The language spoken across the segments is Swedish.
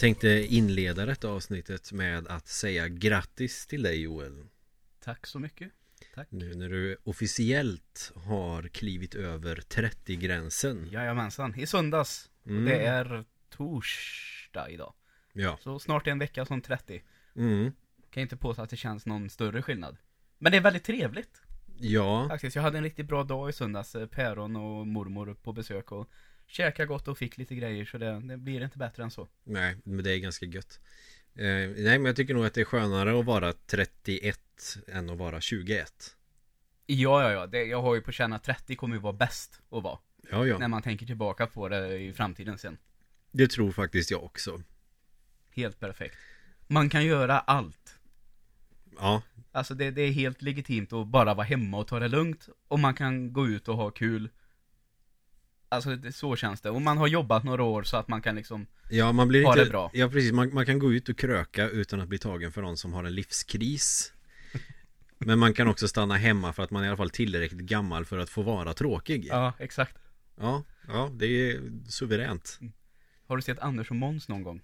Jag tänkte inleda detta avsnittet med att säga grattis till dig Joel. Tack så mycket. Tack. Nu när du officiellt har klivit över 30-gränsen. Jajamensan, i söndags. Mm. Det är torsdag idag. Ja. Så snart en vecka som 30. Mm. Kan inte påstå att det känns någon större skillnad. Men det är väldigt trevligt. Ja. Faktiskt, jag hade en riktigt bra dag i söndags. Eh, Päron och mormor på besök och käkade gott och fick lite grejer så det, det blir inte bättre än så. Nej, men det är ganska gött. Eh, nej, men jag tycker nog att det är skönare att vara 31 än att vara 21. Ja, ja, ja. Det, jag har ju på känna att 30 kommer ju vara bäst att vara. Ja, ja. När man tänker tillbaka på det i framtiden sen. Det tror faktiskt jag också. Helt perfekt. Man kan göra allt. Ja, Alltså det, det är helt legitimt att bara vara hemma och ta det lugnt. Och man kan gå ut och ha kul. Alltså det, så känns det. Och man har jobbat några år så att man kan liksom ja man blir Ha inte... det bra. Ja, precis. Man, man kan gå ut och kröka utan att bli tagen för någon som har en livskris. Men man kan också stanna hemma för att man är i alla fall tillräckligt gammal för att få vara tråkig. Ja, exakt. Ja, ja det är suveränt. Har du sett Anders och Måns någon gång?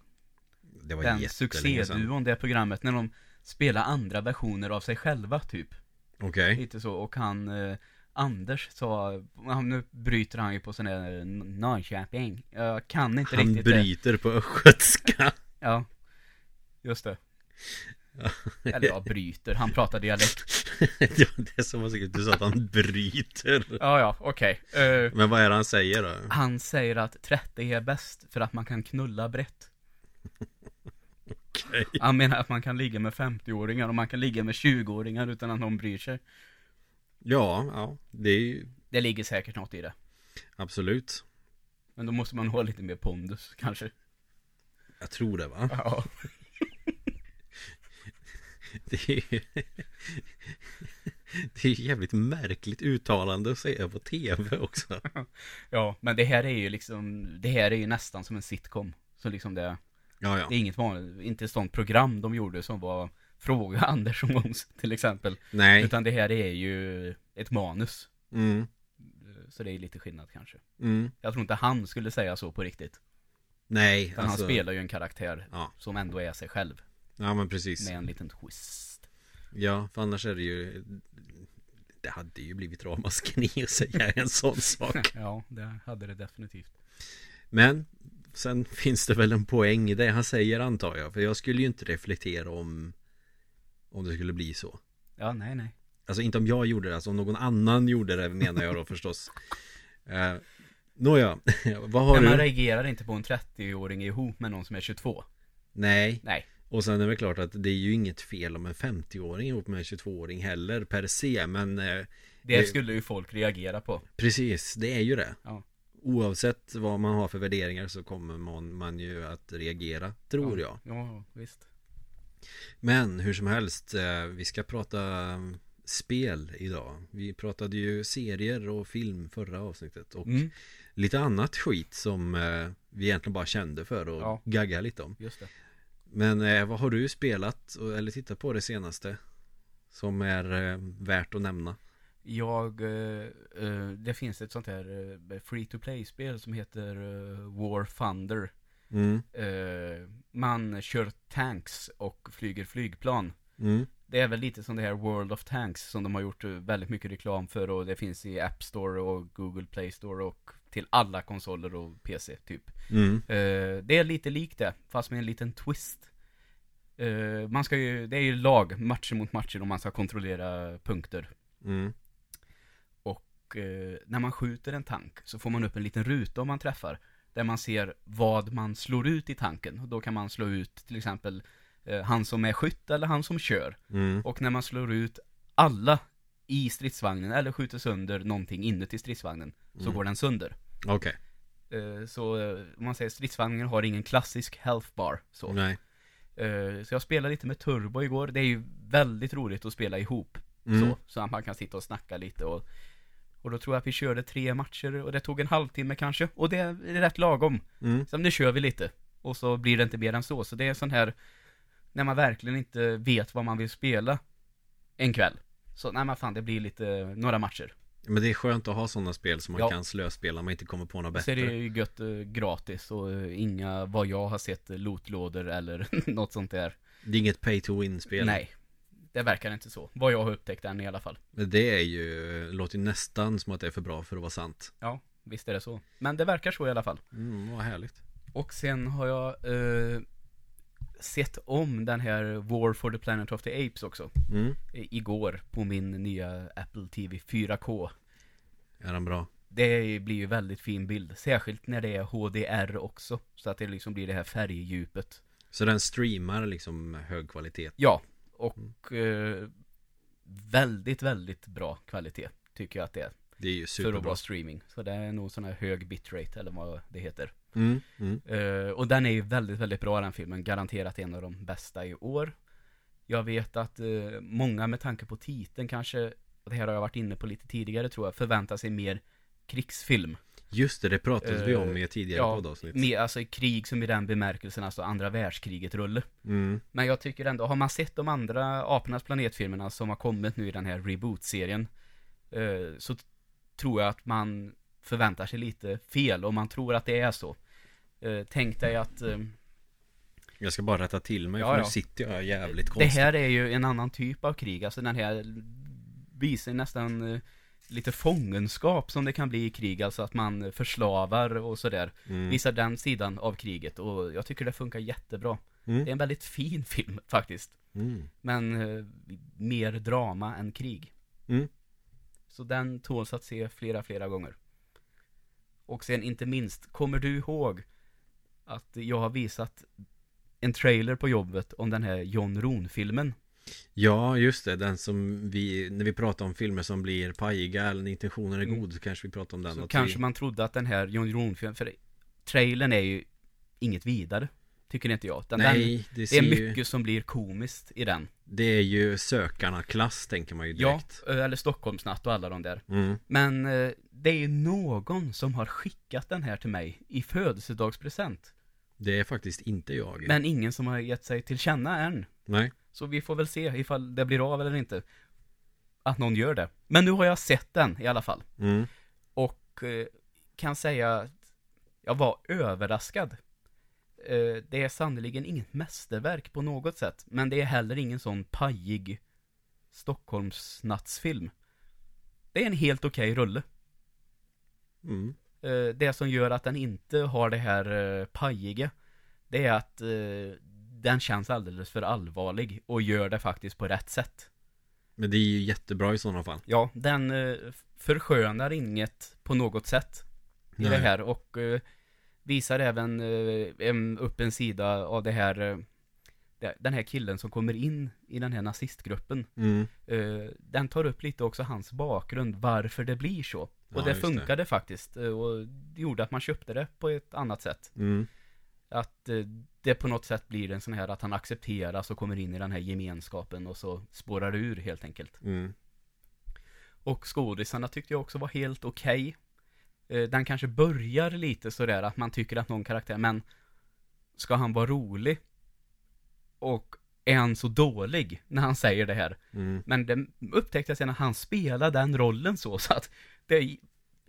Det var Den succéduon, det programmet när de spelar andra versioner av sig själva typ. Okej. Lite så, och han eh, Anders sa, nu bryter han ju på sån där N- Norrköping. Jag kan inte Han riktigt det. bryter på östgötska. Ja, just det. Eller ja, bryter. Han pratar dialekt. ja, det som att du sa att han bryter. Ja, ja, okej. Eh, Men vad är det han säger då? han säger att 30 är bäst för att man kan knulla brett. Okej. Han menar att man kan ligga med 50-åringar och man kan ligga med 20-åringar utan att någon bryr sig. Ja, ja, det är ju Det ligger säkert något i det. absolut. Men då måste man ha lite mer pondus, kanske. Jag tror det va? Ja. Det är ju Det är ju jävligt märkligt uttalande att säga på tv också. Ja, men det här är ju liksom, det här är ju nästan som en sitcom. Så liksom det, Ja, ja. det är inget vanligt, inte ett sånt program de gjorde som var Fråga Anders och Måns till exempel. Nej. Utan det här är ju ett manus. Mm. Så det är lite skillnad kanske. Mm. Jag tror inte han skulle säga så på riktigt. Nej, Utan alltså. han spelar ju en karaktär Ja. som ändå är sig själv. Ja, men precis. Med en liten twist. Ja, för annars är det ju Det hade ju blivit ramaskri att säga en sån sak. Ja, det hade det definitivt. Men sen finns det väl en poäng i det han säger antar jag. För jag skulle ju inte reflektera om om det skulle bli så. Ja, nej, nej. Alltså inte om jag gjorde det, alltså om någon annan gjorde det menar jag då förstås. Eh, Nåja, vad har Men man du? reagerar inte på en 30-åring ihop med någon som är 22. Nej, Nej. och sen är det väl klart att det är ju inget fel om en 50-åring ihop med en 22-åring heller per se, men eh, Det, skulle ju folk reagera på. precis, det är ju det. Ja. Oavsett vad man har för värderingar så kommer man, man ju att reagera, tror jag. Ja, visst. Men hur som helst, eh, vi ska prata mm, spel idag. Vi pratade ju serier och film förra avsnittet och Mm, lite annat skit som eh, vi egentligen bara kände för och Ja. gagga lite om. Men eh, vad har du spelat eller tittat på det senaste? Som är eh, värt att nämna? Jag, eh, eh, det finns ett sånt här eh, free to play-spel som heter eh, War Thunder. Mm, Eh, man kör tanks och flyger flygplan. mm, Det är väl lite som det här World of Tanks som de har gjort väldigt mycket reklam för och det finns i App Store och Google Play Store och till alla konsoler och PC typ. mm, Eh, det är lite likt det, fast med en liten twist. Eh, man ska ju, det är ju lag, matcher mot matcher och man ska kontrollera punkter. mm, Och eh, när man skjuter en tank så får man upp en liten ruta om man träffar. Där man ser vad man slår ut i tanken. Då kan man slå ut till exempel eh, han som är skytt eller han som kör. mm, Och när man slår ut alla i stridsvagnen eller skjuter sönder någonting inuti stridsvagnen så Mm. går den sönder. okej. Eh, så eh, om man säger stridsvagnen har ingen klassisk health bar. Så. Nej. Eh, så jag spelade lite med Turbo igår. Det är ju väldigt roligt att spela ihop. Mm. Så, så att man kan sitta och snacka lite och Och då tror jag att vi körde tre matcher och det tog en halvtimme kanske. Och det är rätt lagom. Mm. Så nu kör vi lite. Och så blir det inte mer än så. Så det är sån här När man verkligen inte vet vad man vill spela En kväll. Så nej men fan det blir lite, några matcher. Men det är skönt att ha sådana spel som man Ja. kan slöspela om man inte kommer på något Så är det bättre. ju gött eh, gratis och eh, inga, vad jag har sett, eh, lootlådor eller något sånt där. Det är inget pay to win-spel. Nej. Det verkar inte så. Vad jag har upptäckt än i alla fall. Men Det är ju, låter ju nästan som att det är för bra för att vara sant. Ja, visst är det så. Men det verkar så i alla fall. Mm, vad härligt. Och sen har jag eh, sett om den här War for the Planet of the Apes också. Mm. i- Igår på min nya Apple TV 4K. Är den bra? Det blir ju väldigt fin bild. Särskilt när det är HDR också. Så att det liksom blir det här färgdjupet. Så den streamar liksom hög kvalitet? Ja, och eh, väldigt, väldigt bra kvalitet. Tycker jag att det är. Det är ju För att superbra. vara streaming. Så det är nog sån här hög bitrate eller vad det heter. Mm, mm. Eh, och den är ju väldigt, väldigt bra den filmen. Garanterat en av de bästa i år. Jag vet att eh, många med tanke på titeln kanske, och det här har jag varit inne på lite tidigare tror jag, förväntar sig mer krigsfilm. Just det, det pratade vi om Eh, i ett tidigare ja, poddavsnitt. Mer, alltså krig som i den bemärkelsen, alltså andra världskriget-rulle. Mm. Men jag tycker ändå, har man sett de andra Apornas planetfilmerna som har kommit nu i den här reboot-serien eh, Så tror jag att man förväntar sig lite fel om man tror att det är så eh, Tänk dig att Jag ska bara rätta till mig Ja, för ja. nu sitter jag jävligt det konstigt. här är ju en annan typ av krig Alltså den här visar nästan lite fångenskap som det kan bli i krig Alltså att man förslavar och sådär Mm. Visar den sidan av kriget och jag tycker det funkar jättebra Det är Mm. en väldigt fin film faktiskt Mm. Men eh, mer drama än krig. Mm. Så den tåls att se flera, flera gånger. Och sen inte minst, kommer du ihåg att jag har visat en trailer på jobbet om den här John Rohn-filmen? Ja, just det. Den som vi, när vi pratar om filmer som blir pajiga eller intentionen är Mm. god så kanske vi pratar om den. Så kanske vi, man trodde att den här John Rohn-filmen, för trailern är ju inget vidare. Tycker inte jag. Den, den, Nej, det, det ser är ju, mycket som blir komiskt i den. det är ju sökarna-klass tänker man ju Ja, direkt. eller Stockholmsnatt och alla de där. Mm. Men eh, det är ju någon som har skickat den här till mig i födelsedagspresent. Det är faktiskt inte jag. Men ingen som har gett sig till känna än. Nej. Så vi får väl se ifall det blir av eller inte. Att någon gör det. Men nu har jag sett den i alla fall. Mm. Och eh, kan säga att jag var överraskad. Eh, det är sannerligen inget mästerverk på något sätt. Men det är heller ingen sån pajig Stockholmsnattsfilm. Det är en helt okej rulle. Mm. Eh, det som gör att den inte har det här eh, pajiga Det är att eh, den känns alldeles för allvarlig och gör det faktiskt på rätt sätt Men det är ju jättebra i sådana fall. Ja, den eh, förskönar inget på något sätt i Nej. det här och eh, visar även eh, en, upp en sida av det här eh, den här killen som kommer in i den här nazistgruppen Mm. eh, Den tar upp lite också hans bakgrund, varför det blir så Och Ja, det just det. funkade faktiskt och det gjorde att man köpte det på ett annat sätt Mm. Att eh, det på något sätt blir en sån här att han accepteras och kommer in i den här gemenskapen och så spårar det ur helt enkelt Mm. Och skådisarna tyckte jag också var helt okej Eh, Den kanske börjar lite sådär att man tycker att någon karaktär, men Ska han vara rolig? Och är han så dålig när han säger det här? Mm. Men det upptäckte jag sen att han spelar den rollen så, så att det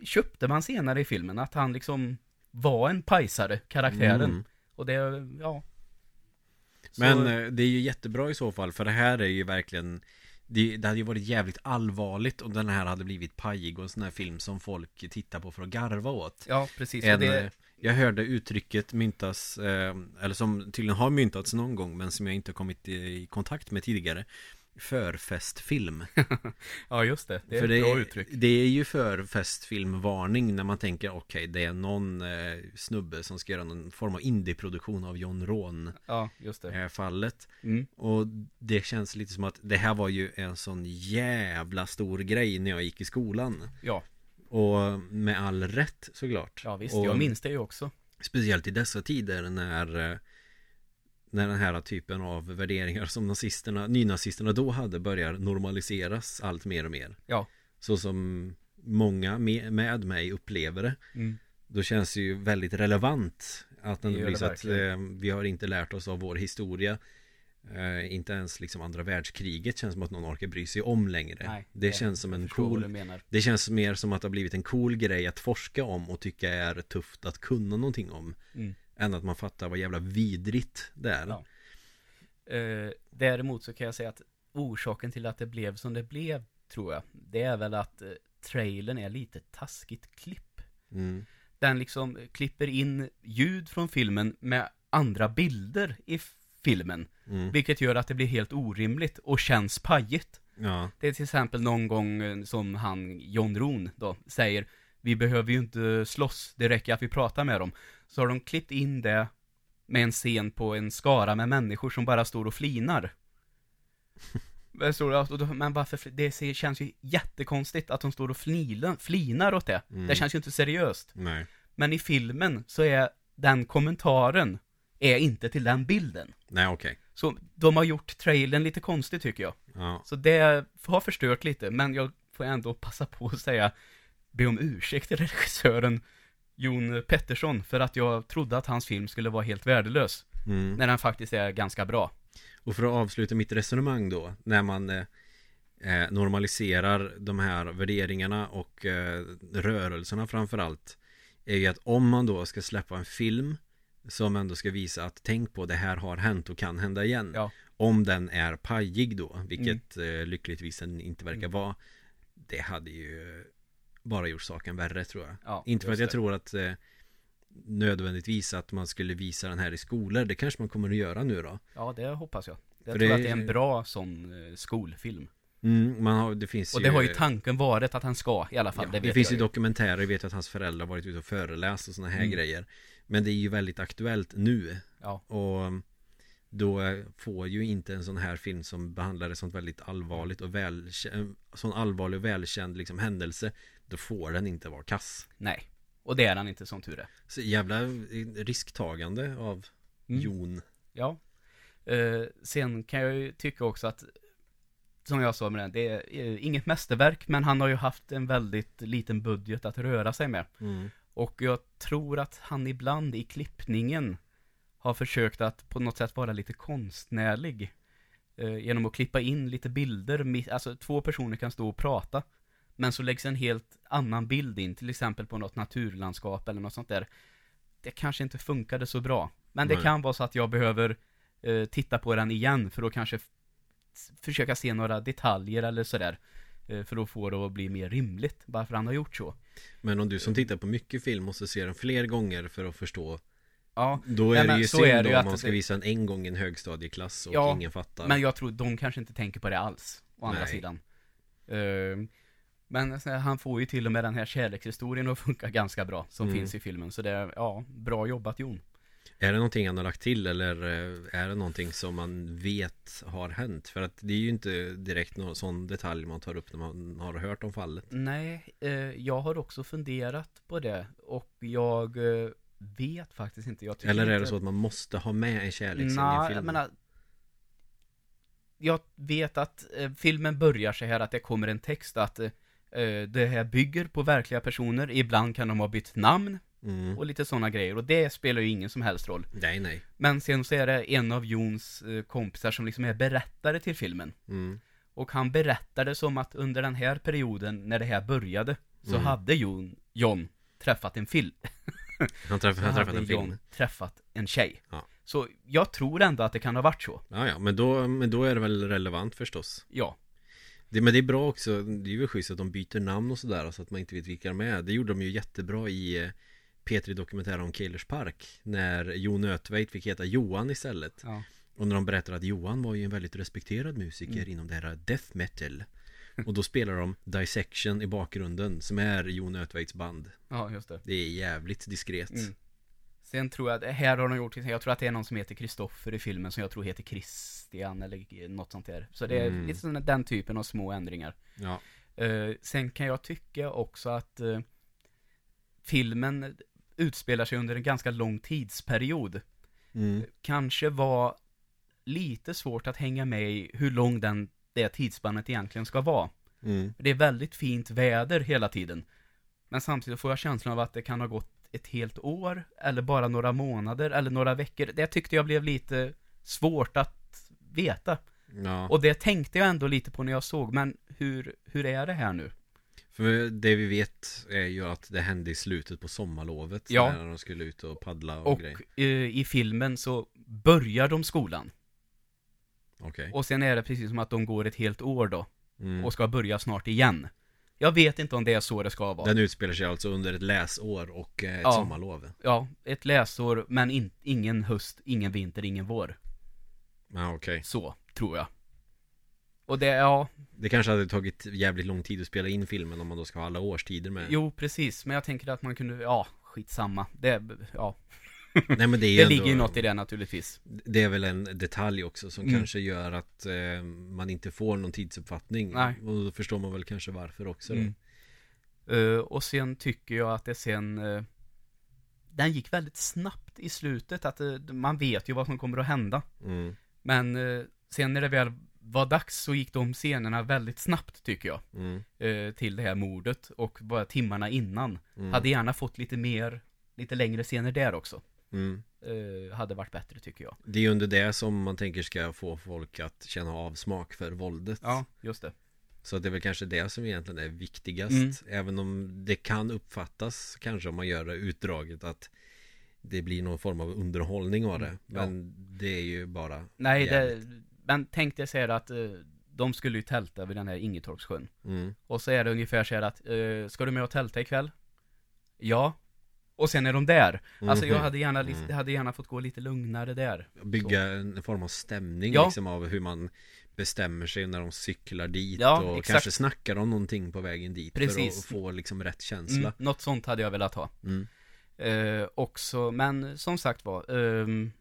köpte man senare i filmen, att han liksom var en pajsare, karaktären. Mm. Och det, ja. Så- Men eh, det är ju jättebra i så fall för det här är ju verkligen det, det hade ju varit jävligt allvarligt om den här hade blivit pajig och en sån här film som folk tittar på för att garva åt. ja, precis. En, det, eh, Jag hörde uttrycket myntas, eh, eller som tydligen har myntats någon gång men som jag inte kommit i kontakt med tidigare. Förfestfilm. ja, just det. Det är För ett bra är- uttryck. det är ju förfestfilmvarning när man tänker okej det är någon eh, snubbe som ska göra någon form av indieproduktion av John Ron Ja, just det här fallet. Mm. Och det känns lite som att det här var ju en sån jävla stor grej när jag gick i skolan. Ja, Och med all rätt såklart. ja visst. och Jag minns det ju också. Speciellt i dessa tider när eh, När den här typen av värderingar som nazisterna, nynazisterna då hade börjar normaliseras allt mer och mer. Ja. Så som många med, med mig upplever det. Mm. Då känns det ju väldigt relevant att Det det gör blir det så att eh, vi har inte lärt oss av vår historia. Eh, inte ens liksom andra världskriget känns som att någon orkar bry sig om längre. Nej, det, känns som en cool. Det känns mer som att det har blivit en cool grej att forska om och tycka är tufft att kunna någonting om. Mm. Än att man fattar vad jävla vidrigt det är. Ja. Eh, däremot så kan jag säga att orsaken till att det blev som det blev, tror jag, det är väl att eh, trailern är lite taskigt klipp. Mm. Den liksom klipper in ljud från filmen med andra bilder i filmen. Mm. Vilket gör att det blir helt orimligt och känns pajigt. Ja. Det är till exempel någon gång eh, som han, John Ron då, säger Vi behöver ju inte slåss, det räcker att vi pratar med dem. Så har de klippt in det med en scen på en skara med människor som bara står och flinar. Men varför, det känns ju jättekonstigt att de står och flinar, flinar åt det. Mm. Det känns ju inte seriöst. Nej. Men i filmen så är den kommentaren är inte till den bilden. Nej okej. Så de har gjort trailern lite konstig tycker jag. Ja. Så det har förstört lite, men jag får ändå passa på att säga, be om ursäkt till regissören Jon Pettersson för att jag trodde att hans film skulle vara helt värdelös, Mm. när den faktiskt är ganska bra. Och för att avsluta mitt resonemang då När man eh, eh, normaliserar de här värderingarna och eh, rörelserna framförallt Är ju att om man då ska släppa en film Som ändå ska visa att tänk på det här har hänt och kan hända igen Ja. Om den är pajig då Vilket eh, lyckligtvis den inte verkar Mm. vara Det hade ju bara gjort saken värre tror jag Ja, Inte för att jag det. tror att eh, Nödvändigtvis att man skulle visa den här i skolor Det kanske man kommer att göra nu då Ja, det hoppas jag. Jag För tror det- att det är en bra sån eh, skolfilm. mm, man har, Det finns Och ju det har ju tanken varit att han ska, i alla fall. Ja, det det, finns ju dokumentärer, jag vet att hans föräldrar har varit ute och föreläst och sådana här Mm. grejer Men det är ju väldigt aktuellt nu Ja. Och då eh, får ju inte en sån här film som behandlar ett sånt väldigt allvarligt och välkänd Sån allvarlig och välkänd liksom händelse Då får den inte vara kass Nej. Och det är han inte som tur är. Så jävla risktagande av Mm. Jon Ja. Eh, sen kan jag ju tycka också att, som jag sa med den, det är eh, inget mästerverk, men han har ju haft en väldigt liten budget att röra sig med. mm. Och jag tror att han ibland i klippningen har försökt att på något sätt vara lite konstnärlig. Eh, genom att klippa in lite bilder, alltså två personer kan stå och prata. Men så läggs en helt annan bild in, till exempel på något naturlandskap eller något sånt där. Det kanske inte funkade så bra. Men det Nej. kan vara så att jag behöver eh, titta på den igen för att kanske försöka se några detaljer eller sådär. Eh, för att få det att bli mer rimligt, varför han har gjort så. Men om du som tittar på mycket film måste se den fler gånger för att förstå Ja, Då Nej, är det men ju så synd är det ju om att man ska det- visa den en gång i en högstadieklass och Ja, ingen fattar Men jag tror de kanske inte tänker på det alls, å andra Nej. sidan. Ehm, men han får ju till och med den här kärlekshistorien att funka ganska bra, som Mm. finns i filmen. Så det är, ja, bra jobbat Jon. Är det någonting han har lagt till eller eh, är det någonting som man vet har hänt? För att det är ju inte direkt någon sån detalj man tar upp när man har hört om fallet. Nej, eh, jag har också funderat på det och jag eh, vet faktiskt inte. Jag Eller är det inte... så att man måste ha med en kärleksscen i Nej, en jag menar Jag vet att eh, filmen börjar så här att det kommer en text att eh, det här bygger på verkliga personer, ibland kan de ha bytt namn Mm. och lite sådana grejer och det spelar ju ingen som helst roll. Nej, nej. Men sen så är det en av Jons eh, kompisar som liksom är berättare till filmen. Mm. Och han berättade som att under den här perioden, när det här började, så Mm. hade Jon, John träffat en film. Han, träff, han träffat en film. John träffat en tjej. Ja. Så jag tror ändå att det kan ha varit så. Ja, ja, men då, men då är det väl relevant förstås. Ja. Det, men det är bra också, det är ju schysst att de byter namn och sådär så att man inte vet vilka de är. Det gjorde de ju jättebra i eh, P3 Dokumentär om Keilers Park. När Jon Ötveit fick heta Johan istället. ja. Och när de berättar att Johan var ju en väldigt respekterad musiker Mm. inom det här death metal. Och då spelar de Dissection i bakgrunden som är Jon Ötveits band. Ja, just det. Det är jävligt diskret. Mm. Sen tror jag, här har de gjort, jag tror att det är någon som heter Kristoffer i filmen som jag tror heter Christian eller något sånt där. Så det är Mm. lite sådana, den typen av små ändringar. Ja. Eh, sen kan jag tycka också att eh, filmen utspelar sig under en ganska lång tidsperiod. Mm. Kanske var lite svårt att hänga med i hur lång den, det tidsspannet egentligen ska vara. Mm. Det är väldigt fint väder hela tiden. Men samtidigt får jag känslan av att det kan ha gått ett helt år, eller bara några månader, eller några veckor. Det tyckte jag blev lite svårt att veta. Ja, Och det tänkte jag ändå lite på när jag såg, men hur, hur är det här nu? för det vi vet är ju att det hände i slutet på sommarlovet Ja. När de skulle ut och paddla och, Och grejer eh, i filmen så börjar de skolan. Okej Och sen är det precis som att de går ett helt år då. mm. Och ska börja snart igen. Jag vet inte om det är så det ska vara. Den utspelar sig alltså under ett läsår och eh, ett Ja. sommarlov Ja, ett läsår, men in, ingen höst, ingen vinter, ingen vår. Ja okej Så, tror jag. Och det, ja, Det kanske hade tagit jävligt lång tid att spela in filmen om man då ska ha alla årstider med jo precis, men jag tänker att man kunde, ja, skitsamma. Det, ja, Nej men det är ju det ändå, ligger ju något i det naturligtvis. Det är väl en detalj också som Mm. kanske gör att eh, man inte får någon tidsuppfattning Nej. Och då förstår man väl kanske varför också då. Mm. Eh, och sen tycker jag att det sen eh, Den gick väldigt snabbt i slutet, att eh, man vet ju vad som kommer att hända. Mm. Men eh, sen när det väl var dags så gick de scenerna väldigt snabbt tycker jag. Mm. eh, till det här mordet och bara timmarna innan. Mm. Hade gärna fått lite mer, lite längre scener där också. Mm. Eh, hade varit bättre tycker jag. Det är ju under det som man tänker ska få folk att känna avsmak för våldet Ja, just det. Så det är väl kanske det som egentligen är viktigast Mm. Även om det kan uppfattas kanske om man gör det utdraget att det blir någon form av underhållning av det Mm, ja. Men det är ju bara Nej, det, men tänk dig så här att eh, de skulle ju tälta vid den här Ingetorpssjön. mm. Och så är det ungefär så här att, eh, ska du med och tälta ikväll? Ja. Och sen är de där. Alltså jag Mhm. hade gärna, Mm. hade gärna fått gå lite lugnare där. Bygga en form av stämning Ja. liksom av hur man bestämmer sig när de cyklar dit Ja, och exakt. kanske snackar om någonting på vägen dit för Precis. att få liksom rätt känsla Mm, något sånt hade jag velat ha. mm. Eh, också, men som sagt var, ehm,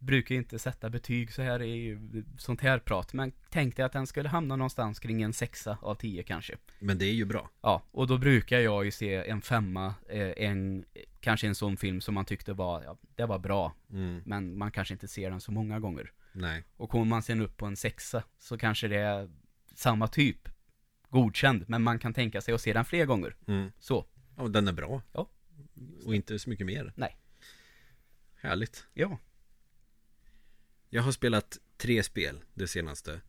brukar inte sätta betyg så här i sånt här prat, men tänkte att den skulle hamna någonstans kring en sexa av tio kanske. Men det är ju bra Ja, och då brukar jag ju se en femma, eh, en, kanske en sån film som man tyckte var, ja, det var bra, mm. men man kanske inte ser den så många gånger. Nej Och kommer man sen upp på en sexa, så kanske det är samma typ, godkänd, men man kan tänka sig att se den fler gånger. mm. Så, Ja, den är bra Ja. Och inte så mycket mer. Nej. Härligt. Ja. Jag har spelat tre spel det senaste.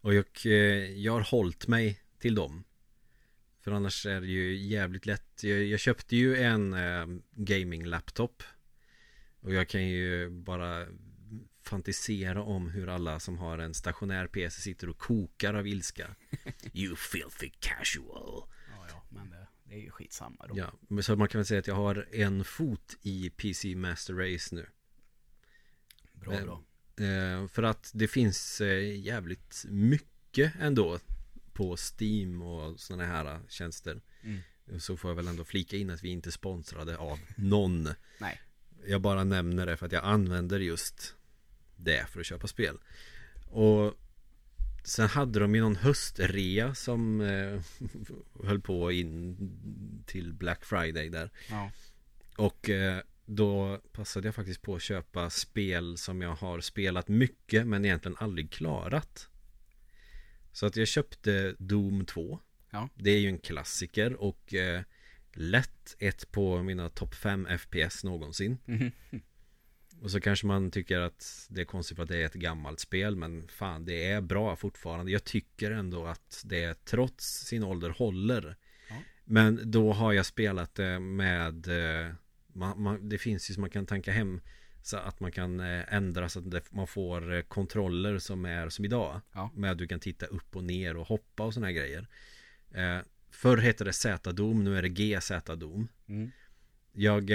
Och jag, eh, jag har hållit mig till dem. För annars är det ju jävligt lätt. Jag, jag köpte ju en eh, gaming-laptop Och jag kan ju bara fantisera om hur alla som har en stationär PC sitter och kokar av ilska. You filthy casual det, är ju skitsamma då. Ja, men så man kan väl säga att jag har en fot i PC Master Race nu Bra, Eh, bra. Eh, för att det finns eh, jävligt mycket ändå på Steam och sådana här eh, tjänster. Mm. Så får jag väl ändå flika in att vi inte är sponsrade av någon. Nej. Jag bara nämner det för att jag använder just det för att köpa spel. Och sen hade de ju någon höstrea som eh, höll på in till Black Friday där. Ja. Och eh, då passade jag faktiskt på att köpa spel som jag har spelat mycket men egentligen aldrig klarat. Så att jag köpte Doom 2. Ja. Det är ju en klassiker och eh, lätt ett på mina topp 5 FPS någonsin. Mhm. Och så kanske man tycker att det är konstigt för att det är ett gammalt spel men fan det är bra fortfarande. Jag tycker ändå att det trots sin ålder håller. Ja. Men då har jag spelat det med eh, man, man, Det finns ju som man kan tanka hem Så att man kan eh, ändra så att det, man får eh, kontroller som är som idag Ja. Med att du kan titta upp och ner och hoppa och såna här grejer eh, Förr hette det Z-Dom, nu är det GZ-Dom Mm. Jag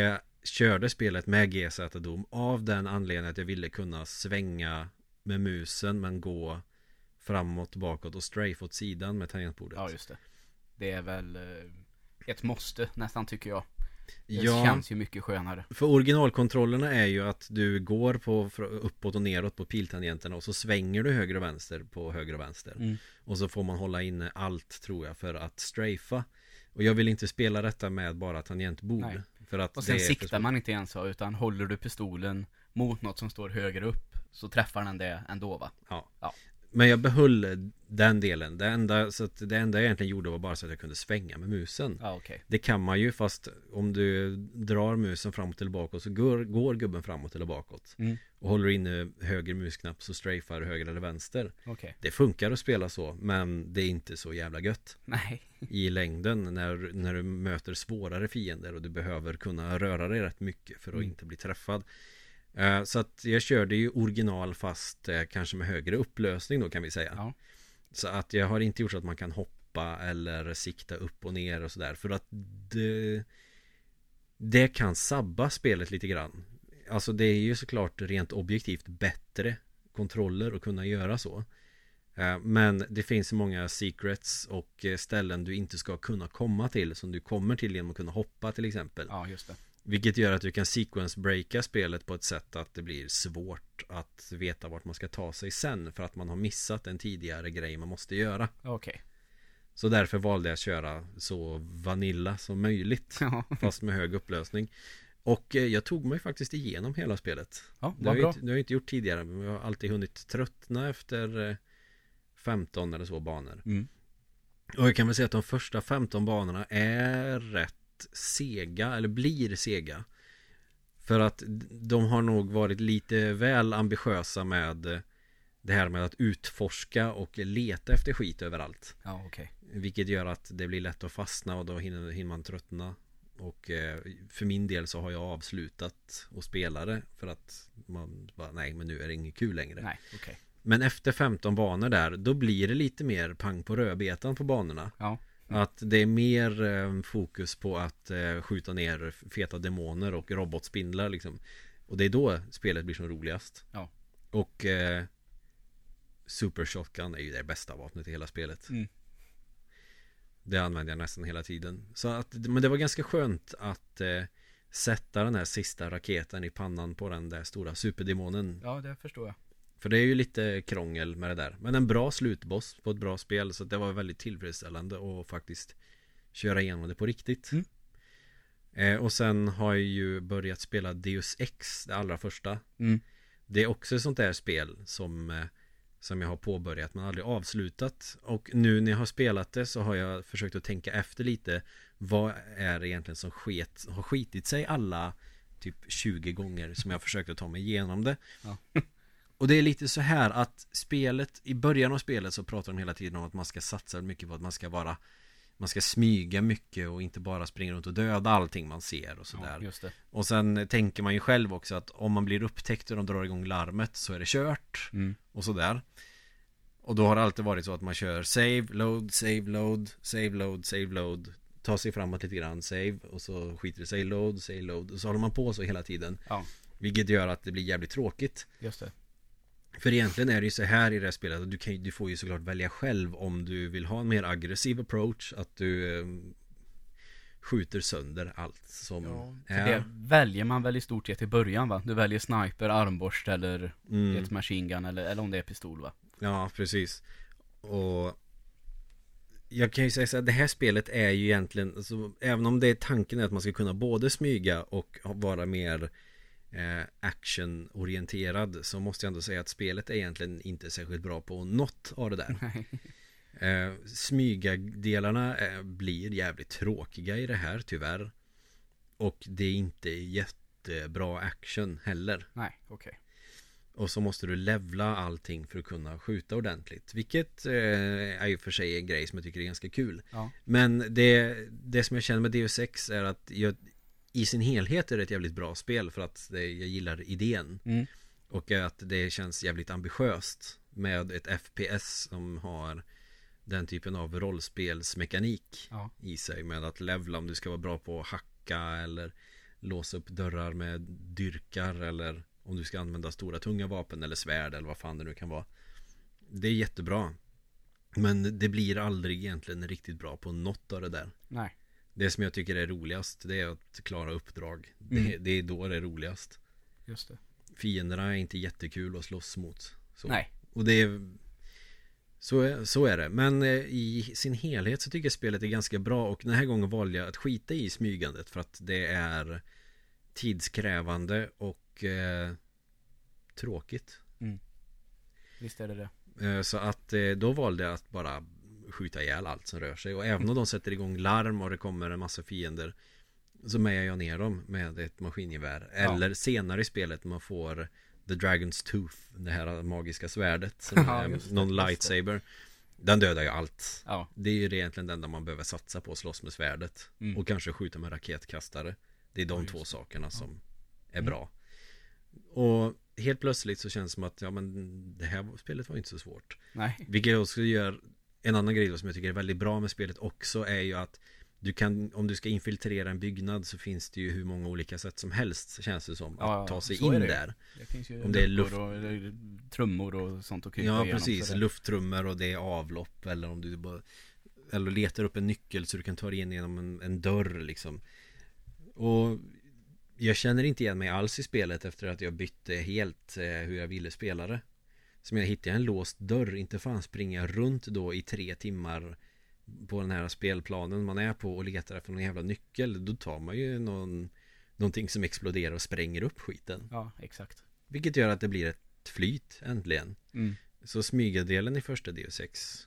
körde spelet med GZ-Dom av den anledningen att jag ville kunna svänga med musen men gå framåt, bakåt och strafe åt sidan med tangentbordet. Ja, just det. Det är väl eh, ett måste nästan tycker jag. Det ja känns ju mycket skönare. för originalkontrollerna är ju att du går på uppåt och neråt på piltangenterna och så svänger du höger och vänster på höger och vänster. Mm. Och så får man hålla inne allt tror jag för att strafa. Och jag vill inte spela detta med bara tangentbord. Nej. För att Och sen siktar man inte ens så, utan håller du pistolen mot något som står högre upp så träffar den det ändå va? Ja. Ja. Men jag behöll den delen det enda, så det enda jag egentligen gjorde var bara så att jag kunde svänga med musen Ja, okej. Det kan man ju fast om du drar musen framåt eller bakåt så går, går gubben framåt eller bakåt Mm. Och håller inne höger musknapp så strafar höger eller vänster Okej. Det funkar att spela så men det är inte så jävla gött Nej. I längden när, när du möter svårare fiender och du behöver kunna röra dig rätt mycket för att Mm. inte bli träffad. Eh, Så att jag körde ju original fast eh, kanske med högre upplösning då kan vi säga. Ja. Så att jag har inte gjort så att man kan hoppa eller sikta upp och ner och sådär för att det, det kan sabba spelet lite grann. Alltså det är ju såklart rent objektivt bättre kontroller att kunna göra så. Eh, Men det finns många secrets och eh, ställen du inte ska kunna komma till som du kommer till genom att kunna hoppa till exempel. Ja, just det. Vilket gör att du kan sequence breaka spelet på ett sätt att det blir svårt att veta vart man ska ta sig sen för att man har missat en tidigare grej man måste göra. Okej. Så därför valde jag att köra så vanilla som möjligt Ja. fast med hög upplösning. Och eh, jag tog mig faktiskt igenom hela spelet. Ja, Det har, vad bra. inte, det har jag inte gjort tidigare men jag har alltid hunnit tröttna efter 15 eller så banor. Mm. Och jag kan väl säga att de första 15 banorna är rätt sega, eller blir sega. För att de har nog varit lite väl ambitiösa med det här med att utforska och leta efter skit överallt. Ja, okej. Vilket gör att det blir lätt att fastna och då hinner, hinner man tröttna. Och eh, för min del så har jag avslutat och spela det för att man bara nej men nu är det inget kul längre. Nej, okej. Men efter 15 banor där då blir det lite mer pang på rödbetan på banorna. Ja. Att det är mer eh, fokus på att eh, skjuta ner feta demoner och robotspindlar liksom. Och det är då spelet blir som roligast. Ja. Och eh, Super Shotgun är ju det bästa vapnet i hela spelet. Mm. Det använder jag nästan hela tiden. Så att, men det var ganska skönt att eh, sätta den här sista raketen i pannan på den där stora superdemonen. Ja, det förstår jag. För det är ju lite krångel med det där. Men en bra slutboss på ett bra spel. Så det var väldigt tillfredsställande att faktiskt köra igenom det på riktigt. Mm. Eh, och sen har jag ju börjat spela Deus Ex, det allra första. Mm. Det är också ett sånt där spel som, eh, som jag har påbörjat men aldrig avslutat. Och nu när jag har spelat det så har jag försökt att tänka efter lite. Vad är det egentligen som sket, har skitit sig alla typ 20 gånger som jag har försökt att ta mig igenom det. Ja. Och det är lite så här att spelet, i början av spelet så pratar de hela tiden om att man ska satsa mycket på att man ska vara man ska smyga mycket och inte bara springa runt och döda allting man ser och sådär. Ja. Och sen tänker man ju själv också att om man blir upptäckt och de drar igång larmet så är det kört Mm. och sådär. Och då har det alltid varit så att man kör save, load, save, load, save, load, save, load. Ta sig framåt lite grann, save och så skiter det sig, load, save, load. Och så håller man på så hela tiden. Ja, Vilket gör att det blir jävligt tråkigt. just det. För egentligen är det ju så här i det här spelet att du, kan, du får ju såklart välja själv om du vill ha en mer aggressiv approach. Att du eh, skjuter sönder allt som För är. det väljer man väl i stort sett i början va? Du väljer sniper, armborst eller Mm. ett machine gun eller, eller om det är pistol va? Ja, precis. Och jag kan ju säga så att det här spelet är ju egentligen, alltså, även om det är tanken är att man ska kunna både smyga och vara mer actionorienterad så måste jag ändå säga att spelet är egentligen inte särskilt bra på något av det där. Nej. Eh, smyga-delarna eh, blir jävligt tråkiga i det här tyvärr. Och det är inte jättebra action heller. Nej, okej. Och så måste du levla allting för att kunna skjuta ordentligt. Vilket eh, är ju för sig en grej som jag tycker är ganska kul. Ja. Men det, det som jag känner med Deus Ex är att jag, i sin helhet är det ett jävligt bra spel för att det, jag gillar idén. Mm. Och att det känns jävligt ambitiöst med ett FPS som har den typen av rollspelsmekanik Ja. i sig med att levla om du ska vara bra på att hacka eller låsa upp dörrar med dyrkar eller om du ska använda stora tunga vapen eller svärd eller vad fan det nu kan vara. Det är jättebra. Men det blir aldrig egentligen riktigt bra på något av det där. Nej. Det som jag tycker är roligast det är att klara uppdrag. Mm. Det, det är då det är roligast. Just det. Fienderna är inte jättekul att slåss mot. Så. Nej. Och det är så, är- så är det. Men eh, i sin helhet så tycker jag spelet är ganska bra och den här gången valde jag att skita i smygandet för att det är tidskrävande och eh, tråkigt. Visst är det det. Eh, Så att eh, då valde jag att bara skjuta ihjäl allt som rör sig. Och även om de sätter igång larm och det kommer en massa fiender Så mejar jag ner dem med ett maskingevär. Ja. Eller senare i spelet man får The Dragon's Tooth Det här magiska svärdet som Ja, är någon lightsaber. Den dödar ju allt. Ja, Det är ju egentligen det enda man behöver satsa på, slåss med svärdet. Mm. Och kanske skjuta med raketkastare. Det är de Ja, två sakerna som är Mm. bra. Och helt plötsligt så känns det som att ja men det här spelet var inte så svårt. Nej. Vilket också gör En annan grej då som jag tycker är väldigt bra med spelet också är ju att Du kan, om du ska infiltrera en byggnad så finns det ju hur många olika sätt som helst Känns det som, Ja, att ta sig in där. Det Om det är luft- och eller, trummor och sånt krypa Ja precis, lufttrummor och det är avlopp eller om du bara Eller letar upp en nyckel så du kan ta dig in genom en, en dörr liksom. Och Jag känner inte igen mig alls i spelet efter att jag bytte helt eh, hur jag ville spela det Som jag hittade en låst dörr, inte fan springa runt då i tre timmar På den här spelplanen man är på och letar efter någon jävla nyckel Då tar man ju någon Någonting som exploderar och spränger upp skiten Ja, exakt. Vilket gör att det blir ett flyt äntligen Mm. så smygadelen i första DO6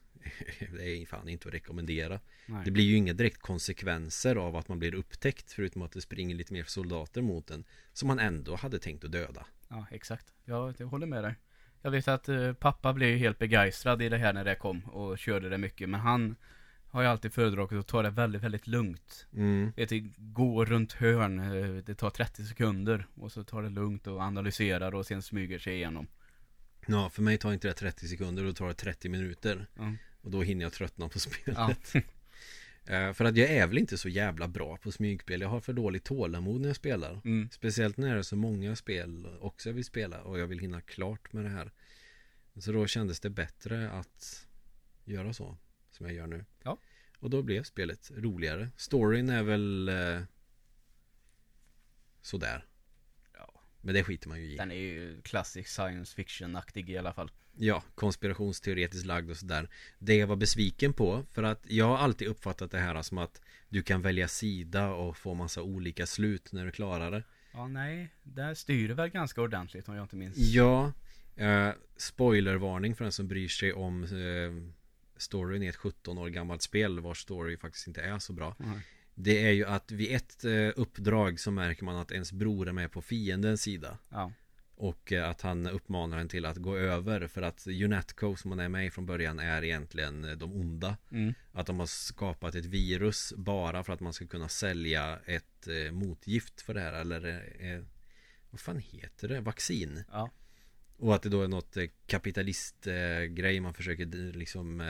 Det är fan inte att rekommendera Nej. Det blir ju inga direkt konsekvenser av att man blir upptäckt Förutom att det springer lite mer soldater mot en Som man ändå hade tänkt att döda Ja, exakt. Ja, jag håller med dig. Jag vet att eh, pappa blev ju helt begeistrad i det här när det kom och körde det mycket, men han har ju alltid föredragit att ta det väldigt, väldigt lugnt. mm. Vet du, gå runt hörn, eh, det tar 30 sekunder och så tar det lugnt och analyserar och sen smyger sig igenom. Ja, för mig tar inte det 30 sekunder Då tar det 30 minuter Ja. Och då hinner jag tröttna på spelet Ja. Eh, För att jag är väl inte så jävla bra på smygspel Jag har för dåligt tålamod när jag spelar Mm. Speciellt när det är så många spel också jag vill spela och jag vill hinna klart med det här Så då kändes det bättre att göra så som jag gör nu Ja. Och då blev spelet roligare Storyn är väl eh, Sådär Ja. Men det skiter man ju i Den är ju klassisk science fiction-aktig i alla fall. Ja, konspirationsteoretiskt lagd och sådär. Det jag var besviken på För att jag har alltid uppfattat det här som att Du kan välja sida och få massa olika slut när du klarar det. Ja, nej, där styr det väl ganska ordentligt om jag inte minns. Ja eh, Spoilervarning för den som bryr sig om eh, Storyn i ett 17 år gammalt spel Vars story faktiskt inte är så bra. Nej. Det är ju att vid ett eh, uppdrag så märker man att ens bror är med på fiendens sida. Ja, Och eh, att han uppmanar en till att gå över För att Unetco som man är med i från början är egentligen eh, de onda mm. Att de har skapat ett virus bara för att man ska kunna sälja ett eh, motgift för det här Eller Vad fan heter det? Vaccin ja, och att det då är något kapitalistgrej man försöker liksom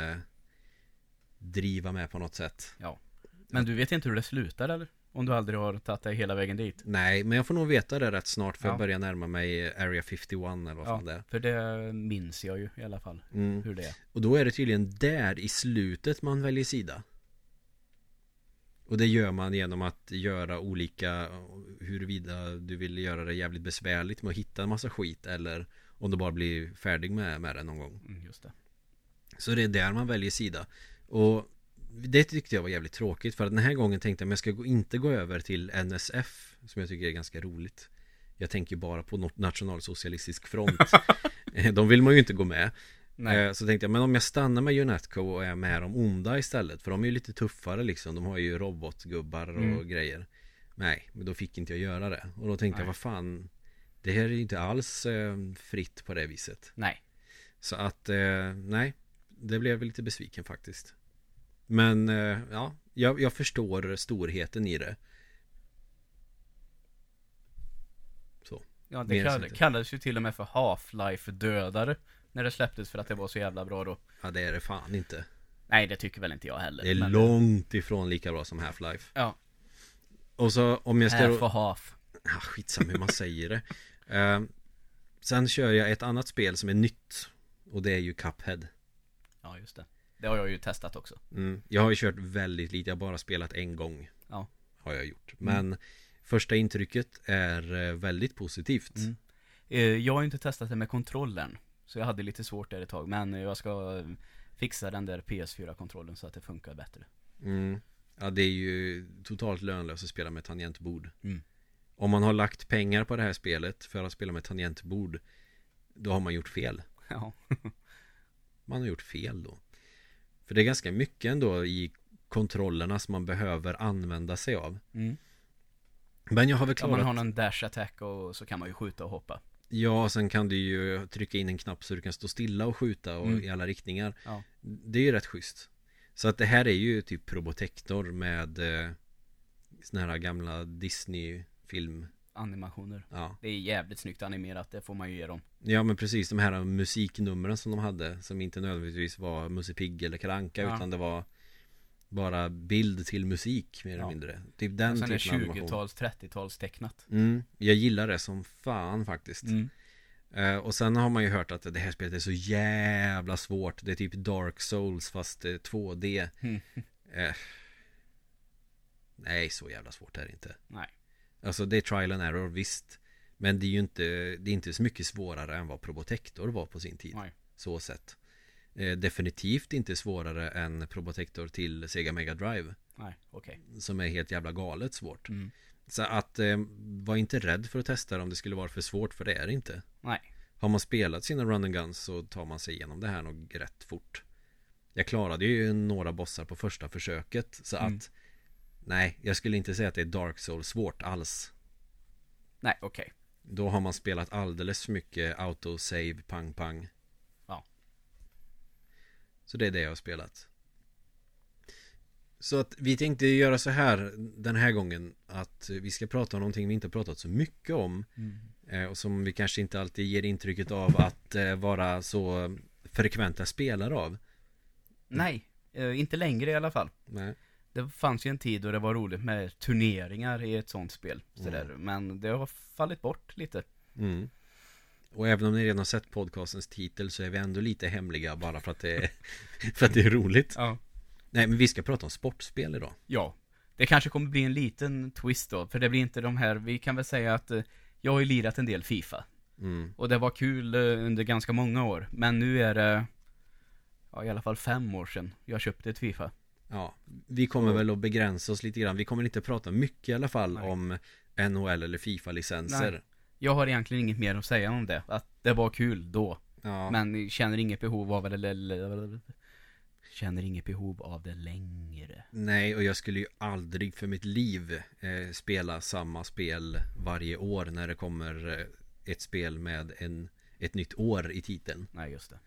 driva med på något sätt. ja. Men du vet inte hur det slutar eller? Om du aldrig har tagit dig hela vägen dit? Nej, men jag får nog veta det rätt snart för Ja. jag börjar närma mig Area 51 eller vad fan det är. för det minns jag ju i alla fall. Mm. Hur det är. Och då är det tydligen där i slutet man väljer sida. Och det gör man genom att göra olika Huruvida du vill göra det jävligt besvärligt med att hitta en massa skit Eller om du bara blir färdig med, med det någon gång Mm, just det. Så det är där man väljer sida Och det tyckte jag var jävligt tråkigt för att den här gången tänkte jag men jag ska inte gå över till NSF Som jag tycker är ganska roligt. Jag tänker bara på nationalsocialistisk front. Eh, De vill man ju inte gå med. Nej. Eh, Så tänkte jag men om jag stannar med Unetco och är med de onda istället För de är ju lite tuffare liksom. De har ju robotgubbar och Mm. grejer. Nej, men då fick inte jag göra det. Och då tänkte Nej. jag vad fan Det här är ju inte alls eh, fritt på det viset. Nej. så att, eh, nej. Det blev jag lite besviken faktiskt Men, eh, ja jag, jag förstår storheten i det Så Ja, det än så kall, inte. kallades ju till och med för Half-Life-dödare. När det släpptes för att det var så jävla bra då. Ja det är det fan inte Nej, det tycker väl inte jag heller. Det är men- långt ifrån lika bra som Half-Life Ja, Och så om jag ska half och half. ah, Skitsamma hur man säger det eh, Sen kör jag ett annat spel som är nytt Och det är ju Cuphead Ja, just det. Det har jag ju testat också. mm. Jag har ju kört väldigt lite, jag har bara spelat en gång Ja. Har jag gjort Men Första intrycket är eh, väldigt positivt Mm. Eh, Jag har ju inte testat det med kontrollen. Så jag hade lite svårt där ett tag. Men jag ska eh, fixa den där PS4-kontrollen så att det funkar bättre. Mm. Ja det är ju totalt lönlöst att spela med tangentbord Mm. Om man har lagt pengar på det här spelet för att spela med tangentbord Då har man gjort fel Ja. man har gjort fel då. För det är ganska mycket ändå i kontrollerna som man behöver använda sig av. Mm. Men jag har väl Ja, man klarat... har någon dash attack och så kan man ju skjuta och hoppa. Ja, sen kan du ju trycka in en knapp så du kan stå stilla och skjuta och Mm. i alla riktningar. Ja. Det är ju rätt schysst. Så att det här är ju typ Probotector med eh, såna här gamla Disney-film. Animationer. Ja. Det är jävligt snyggt animerat, det får man ju ge dem. ja, men precis de här musiknumren som de hade som inte nödvändigtvis var Musse Pigg eller Kalle Anka Ja. utan det var bara bild till musik mer eller Ja. mindre. Typ den sen är typen av animation. 20-tals, 30-tals tecknat. Mm, jag gillar det som fan faktiskt. Mm. Eh, och sen har man ju hört att det här spelet är så jävla svårt. Det är typ Dark Souls fast eh, 2D. Mm. Eh, nej, så jävla svårt är det inte. Nej. Alltså det är trial and error, visst. Men det är ju inte, det är inte så mycket svårare än vad Probotector var på sin tid. Nej. Så sett. Eh, definitivt inte svårare än Probotector till Sega Mega Drive. Nej, okej. Som är helt jävla galet svårt. Mm. Så att eh, var inte rädd för att testa det om det skulle vara för svårt, för det är det inte. Nej. Har man spelat sina run and guns så tar man sig igenom det här nog rätt fort. Jag klarade ju några bossar på första försöket så Mm. att Nej, jag skulle inte säga att det är Dark Souls svårt alls. Nej, okej. Då har man spelat alldeles för mycket autosave pang pang. Ja. Så det är det jag har spelat. Så att vi tänkte göra så här den här gången att vi ska prata om någonting vi inte pratat så mycket om. Mm. Eh, Och som vi kanske inte alltid ger intrycket av att eh, vara så frekventa spelare av. Nej, eh, inte längre i alla fall. Nej. Det fanns ju en tid då det var roligt med turneringar i ett sånt spel. Sådär. Men det har fallit bort lite. Mm. Och även om ni redan har sett podcastens titel så är vi ändå lite hemliga bara för att det är, för att det är roligt. Ja. Nej men vi ska prata om sportspel idag. Ja. Det kanske kommer bli en liten twist då. För det blir inte de här, vi kan väl säga att eh, jag har ju lirat en del FIFA. Mm. Och det var kul eh, under ganska många år. Men nu är det, ja i alla fall fem år sedan jag köpte ett FIFA. Ja, vi kommer Så- väl att begränsa oss lite grann. Vi kommer inte prata mycket i alla fall Nej. om NHL eller FIFA-licenser. Jag har egentligen inget mer att säga om det. Att det var kul då. Ja. Men känner inget behov av det eller, Känner inget behov av det längre. Nej, och jag skulle ju aldrig för mitt liv eh, spela samma spel varje år när det kommer eh, ett spel med en, ett nytt år i titeln. Nej, just det.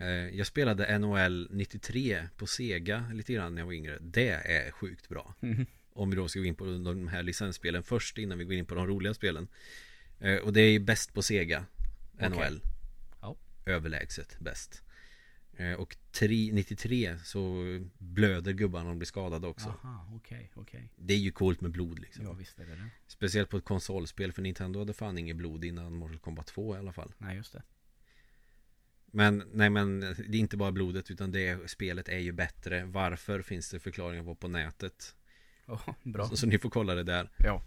Eh, jag spelade NHL 93 på Sega lite grann när jag var yngre. Det är sjukt bra. Mhm. Om vi då ska gå in på de här licensspelen först innan vi går in på de roliga spelen. Eh, och det är bäst på Sega. NHL. Ja. Överlägset bäst. Eh, och tri- 93 så blöder gubbarna och blir skadade också. Aha, okej, okej. Det är ju coolt med blod liksom. Ja, visst är det det. Speciellt på ett konsolspel för Nintendo hade fan inget blod innan Mortal Kombat 2 i alla fall. Nej, just det. Men nej men det är inte bara blodet utan det spelet är ju bättre. Varför finns det förklaringar på på nätet. Oh, bra. Så, så ni får kolla det där. Ja.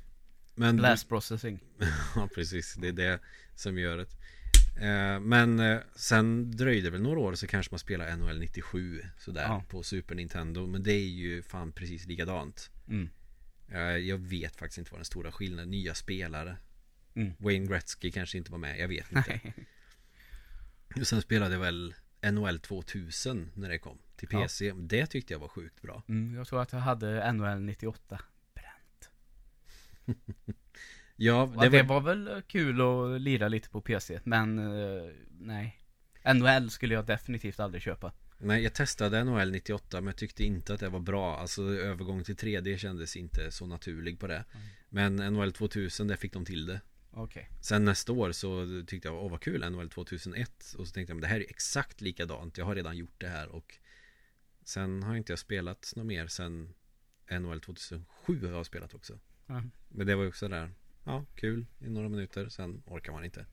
Men Blast processing. ja precis, det är det som gör det. Eh, Men eh, sen dröjde det väl några år så kanske man spelar NHL 97 sådär Ja. på Super Nintendo. Men det är ju fan precis likadant. Mm. Eh, Jag vet faktiskt inte vad den stora skillnaden Nya spelare Mm. Wayne Gretzky kanske inte var med, jag vet inte. Och sen spelade jag väl NHL 2000 när det kom till Ja. PC Det tyckte jag var sjukt bra Mm, jag tror att jag hade NHL 98 bränt. Ja, Det, det det var, var väl kul att lira lite på PC, men eh, nej. NHL skulle jag definitivt aldrig köpa. Nej, jag testade NHL 98 men jag tyckte inte att det var bra Alltså övergång till 3D kändes inte så naturlig på det Men NHL 2000, där fick de till det Okej. Sen nästa år så tyckte jag, åh vad kul, NHL 2001 Och så tänkte jag, men det här är exakt likadant Jag har redan gjort det här och Sen har inte jag spelat något mer sen NHL 2007 har jag spelat också Ja. Men det var ju också där Ja, kul i några minuter, sen orkar man inte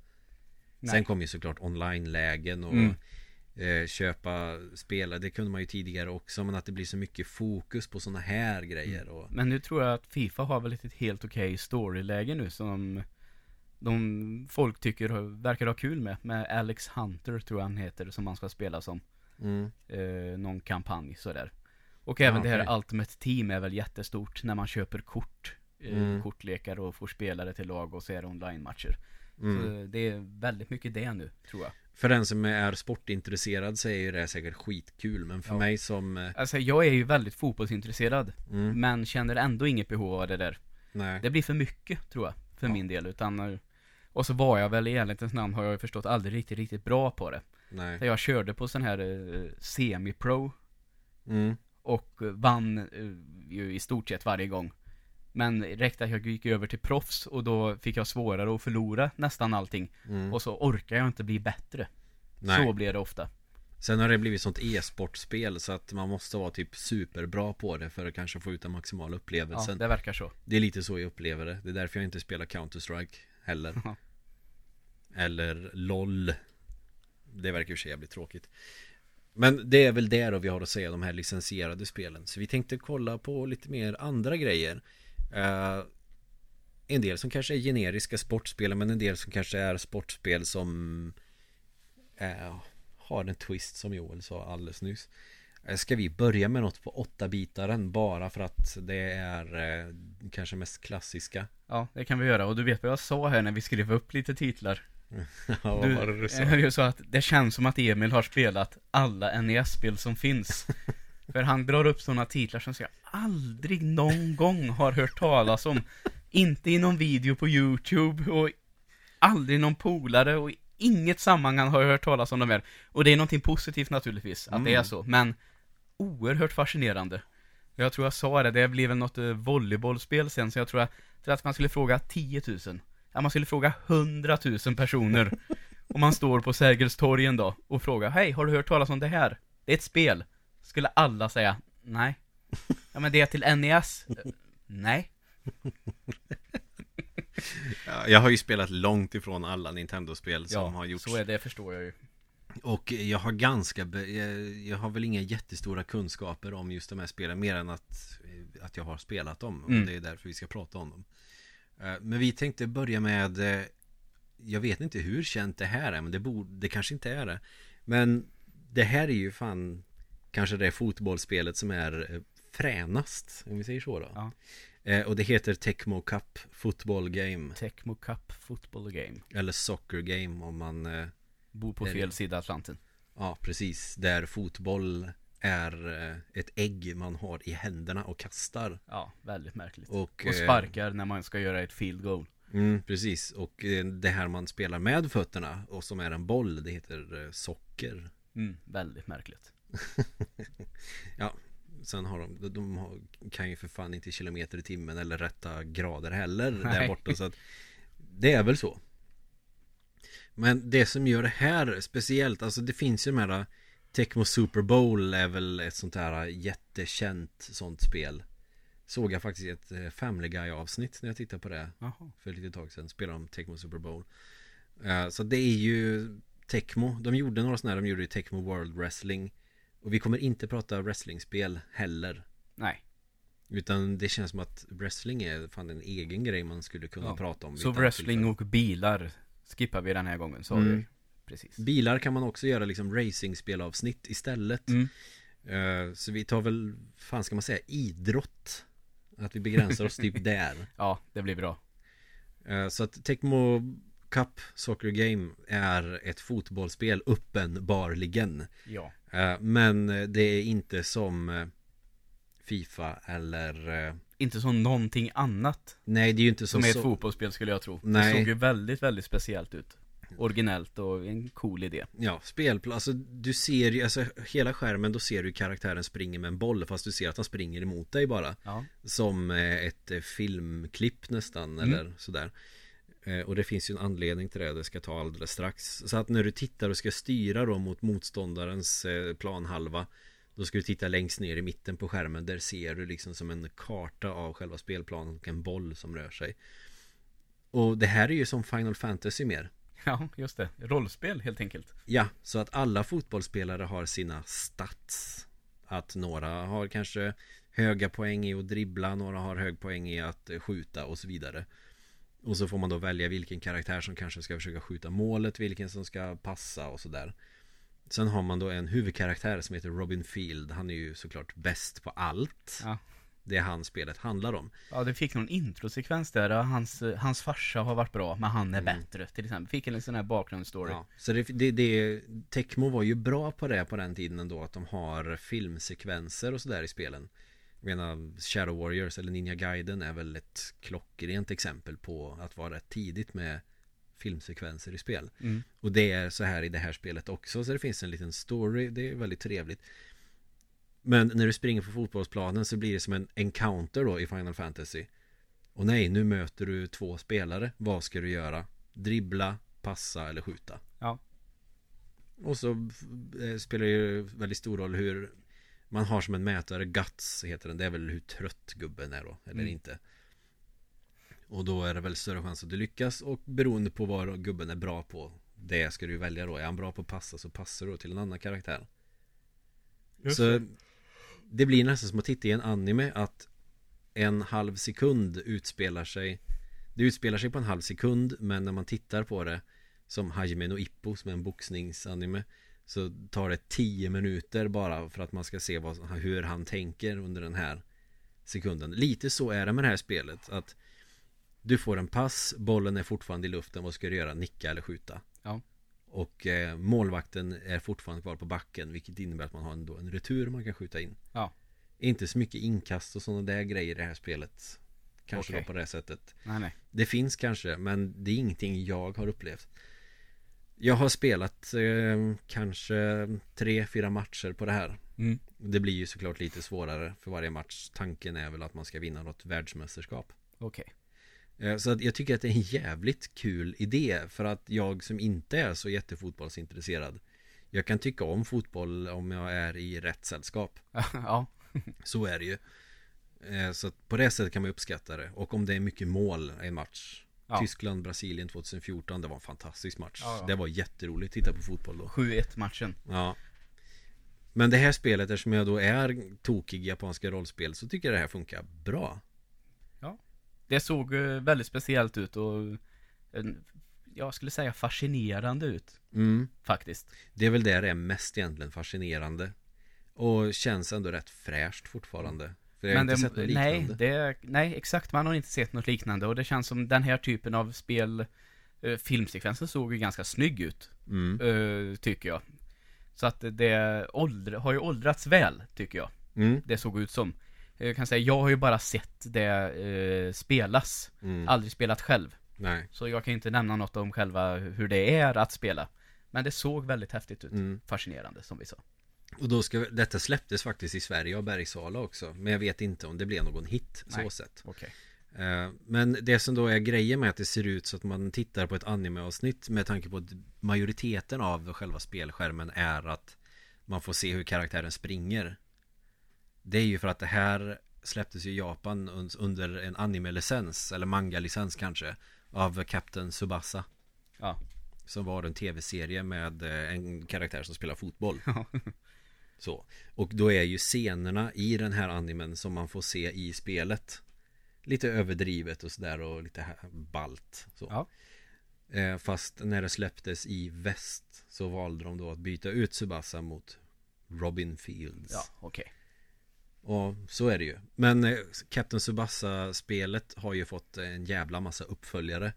Nej. Sen kom ju såklart online-lägen och Mm. eh, köpa spel Det kunde man ju tidigare också Men att det blir så mycket fokus på sådana här grejer och Men nu tror jag att Fifa har väl ett helt okej storyläge nu som de folk tycker verkar ha kul med. Med Alex Hunter tror jag han heter som man ska spela som. mm, Eh, någon kampanj sådär. Och även Ja, det här. Ultimate Team är väl jättestort när man köper kort. Eh, Mm. Kortlekar och får spelare till lag och så är det online-matcher. mm. Så det är väldigt mycket det nu, tror jag. För den som är sportintresserad så är ju det säkert skitkul Men för Ja. mig som eh, Alltså jag är ju väldigt fotbollsintresserad mm, Men känner ändå inget behov av det där Nej Det blir för mycket tror jag För Ja. min del utan eh, Och så var jag väl i ärlighetens namn har jag ju förstått aldrig riktigt, riktigt bra på det. Nej. Jag körde på sån här eh, semi-pro. Mm, Och eh, vann eh, ju i stort sett varje gång. Men räckte att jag gick över till proffs och då fick jag svårare att förlora nästan allting. Mm, Och så orkar jag inte bli bättre. Nej. Så blir det ofta. Sen har det blivit sånt e-sportspel så att man måste vara typ superbra på det för att kanske få ut den maximala Ja, upplevelsen det verkar så. Det är lite så jag upplever det. Det är därför jag inte spelar Counter-Strike heller. Ja. Eller LOL. Det verkar ju sig jävligt tråkigt. Men det är väl det då vi har att säga de här licensierade spelen. Så vi tänkte kolla på lite mer andra grejer. Eh, En del som kanske är generiska sportspel Men en del som kanske är sportspel som eh, Har en twist som Joel sa alldeles nyss. Eh, Ska vi börja med något på åtta bitaren bara för att det är eh, kanske mest klassiska? Ja, det kan vi göra. Och du vet vad jag sa här när vi skrev upp lite titlar? Ja, vad var det du sa? Jag sa att det känns som att Emil har spelat alla NES-spel som finns. För han drar upp sådana titlar som jag aldrig någon gång har hört talas om. Inte i någon video på YouTube och aldrig någon polare och inget sammanhang har jag hört talas om de här. Och det är någonting positivt naturligtvis, att det är Mm. så. Men oerhört fascinerande. Jag tror jag sa det, det blev något eh, volleybollspel sen, så jag tror att, tror att man skulle fråga 10 000. Ja, man skulle fråga 100 000 personer. Om man står på Sergels torg en dag och frågar Hej, har du hört talas om det här? Det är ett spel. Skulle alla säga Nej. Ja, men det är till NES. Eh, Nej. Ja, Jag har ju spelat långt ifrån alla Nintendo-spel som Ja, har gjorts så är det, förstår jag ju. Och jag har ganska jag, har väl inga jättestora kunskaper om just de här spelen Mer än att, att jag har spelat dem Och Mm. det är därför vi ska prata om dem Eh, Men vi tänkte börja med eh, Jag vet inte hur känt det här är Men det, borde, det kanske inte är det Men det här är ju fan Kanske det fotbollsspelet som är eh, fränast Om vi säger så då Ja. Eh, Och det heter Tecmo Cup Football Game Tecmo Cup Football Game. Eller Soccer Game om man eh, Bor på fel sida Atlanten. Ja, precis. Där fotboll är eh, ett ägg man har i händerna och kastar. Ja, väldigt märkligt. Och, Och eh, sparkar när man ska göra ett field goal. Mm, precis. Och eh, det här man spelar med fötterna och som är en boll, det heter socker. Mm, väldigt märkligt. Sen har de, de- har, kan ju för fan inte kilometer i timmen eller rätta grader heller där Nej. borta. Så att det är väl så. Men det som gör det här speciellt, alltså det finns ju de här Tecmo Super Bowl är väl ett sånt här jättekänt sånt spel. Såg jag faktiskt ett eh, Family Guy avsnitt när jag tittade på det Jaha. för lite tag sedan. Spelade om Tecmo Super Bowl. Eh, Så det är ju Tecmo. De gjorde några sådana här. De gjorde ju Tecmo World Wrestling. Och vi kommer inte prata wrestlingspel heller. Nej. Utan det känns som att wrestling är fan en egen grej man skulle kunna Ja. prata om. Så wrestling och bilar skippar vi den här gången, sa Mm. du. Precis. Bilar kan man också göra liksom racingspelavsnitt istället. Mm. Eh, Så vi tar väl, fan ska man säga, idrott. Att vi begränsar oss typ där. Ja, det blir bra. Eh, Så att Tecmo Cup Soccer Game är ett fotbollsspel uppenbarligen. Ja. Eh, Men det är inte som Fifa eller Inte som någonting annat Nej det är ju inte som som är ett så, fotbollsspel skulle jag tro. Nej. Det såg ju väldigt, väldigt speciellt ut. Originellt och en cool idé. Ja, spelplan, alltså du ser ju, alltså hela skärmen då ser du karaktären springer med en boll fast du ser att han springer emot dig bara Ja. Som eh, ett eh, filmklipp nästan Mm. eller sådär Eh, Och det finns ju en anledning till det, det ska ta alldeles strax Så att när du tittar och ska styra då mot motståndarens planhalva Då ska du titta längst ner i mitten på skärmen Där ser du liksom som en karta av själva spelplanen och en boll som rör sig Och det här är ju som Final Fantasy mer Ja, just det. Rollspel helt enkelt. Ja, så att alla fotbollsspelare har sina stats Att några har kanske höga poäng i att dribbla Några har hög poäng i att eh, skjuta och så vidare Och så får man då välja vilken karaktär som kanske ska försöka skjuta målet Vilken som ska passa och sådär Sen har man då en huvudkaraktär som heter Robin Field Han är ju såklart bäst på allt Ja. Det han spelet handlar om. Ja, det fick någon introsekvens där. Hans, hans farsa har varit bra, men han är Mm. bättre. Till exempel. Fick en sån här bakgrundsstory. Ja, så det, det, det, Tecmo var ju bra på det på den tiden ändå Att de har filmsekvenser och sådär i spelen Jag menar Shadow Warriors eller Ninja Gaiden är väl ett klockrent exempel på att vara rätt tidigt med filmsekvenser i spel Mm. Och det är så här i det här spelet också Så det finns en liten story, det är väldigt trevligt Men när du springer på fotbollsplanen så blir det som en encounter då i Final Fantasy. Och nej, nu möter du två spelare. Vad ska du göra? Dribbla, passa eller skjuta. Ja. Och så eh, spelar det ju väldigt stor roll hur Man har som en mätare. Guts heter den. Det är väl hur trött gubben är då Eller Mm. inte. Och då är det väl större chans att du lyckas. Och beroende på vad gubben är bra på Det ska du välja då. Är han bra på att passa så passar du till en annan karaktär. Så det det blir nästan som att titta i en anime att en halv sekund utspelar sig Det utspelar sig på en halv sekund men när man tittar på det Som Hajime no Ippo som är en boxningsanime Så tar det tio minuter bara för att man ska se vad, hur han tänker under den här sekunden Lite så är det med det här spelet att Du får en pass, bollen är fortfarande i luften, vad ska du göra? Nicka eller skjuta? Ja. Och eh, målvakten är fortfarande kvar på backen Vilket innebär att man har en, en retur man kan skjuta in Ja. Inte så mycket inkast och sådana där grejer i det här spelet Kanske Okej. då på det sättet Nej, nej. Det finns kanske men det är ingenting jag har upplevt Jag har spelat eh, kanske tre, fyra matcher på det här Mm. Det blir ju såklart lite svårare för varje match Tanken är väl att man ska vinna något världsmästerskap Okej. Eh, Så att jag tycker att det är en jävligt kul idé För att jag som inte är så jättefotbollsintresserad Jag kan tycka om fotboll om jag är i rätt sällskap ja. Så är det ju Eh, Så att på det sättet kan man uppskatta det Och om det är mycket mål i en match Ja. Tyskland-Brasilien 2014 Det var en fantastisk match Ja, ja. Det var jätteroligt att titta på fotboll då 7-1 matchen. Ja Men det här spelet eftersom jag då är tokig i japanska rollspel Så tycker jag det här funkar bra Det såg eh, väldigt speciellt ut och en, jag skulle säga fascinerande ut. mm. Faktiskt. Det är väl det det är mest egentligen fascinerande Och känns ändå rätt fräscht fortfarande För jag har inte det, sett något nej, liknande det, nej, exakt. Man har inte sett något liknande och det känns som den här typen av spel eh, Filmsekvensen såg ju ganska snygg ut, mm. eh, tycker jag. Så att det åldra, har ju åldrats väl, tycker jag. Mm. Det såg ut som. Jag kan säga, jag har ju bara sett det eh, spelas. Mm. Aldrig spelat själv. Nej Så jag kan inte nämna något om själva hur det är att spela. Men det såg väldigt häftigt ut. mm. Fascinerande, som vi sa. Och då ska, detta släpptes faktiskt i Sverige av Bergsala också Men jag vet inte om det blev någon hit så Nej. sett Okej. Eh, Men det som då är grejen med att det ser ut så att man tittar på ett animeavsnitt Med tanke på att majoriteten av själva spelskärmen är att Man får se hur karaktären springer Det är ju för att det här släpptes i Japan un- under en anime-licens Eller manga-licens kanske Av Captain Tsubasa Ja. Som var en tv-serie med eh, en karaktär som spelar fotboll Ja. Så Och då är ju scenerna i den här animen som man får se i spelet Lite överdrivet och sådär och lite balt så. Ja. Eh, Fast när det släpptes i väst Så valde de då att byta ut Subasa mot Robin Fields Ja, okej. Och så är det ju Men eh, Captain Subasa-spelet har ju fått en jävla massa uppföljare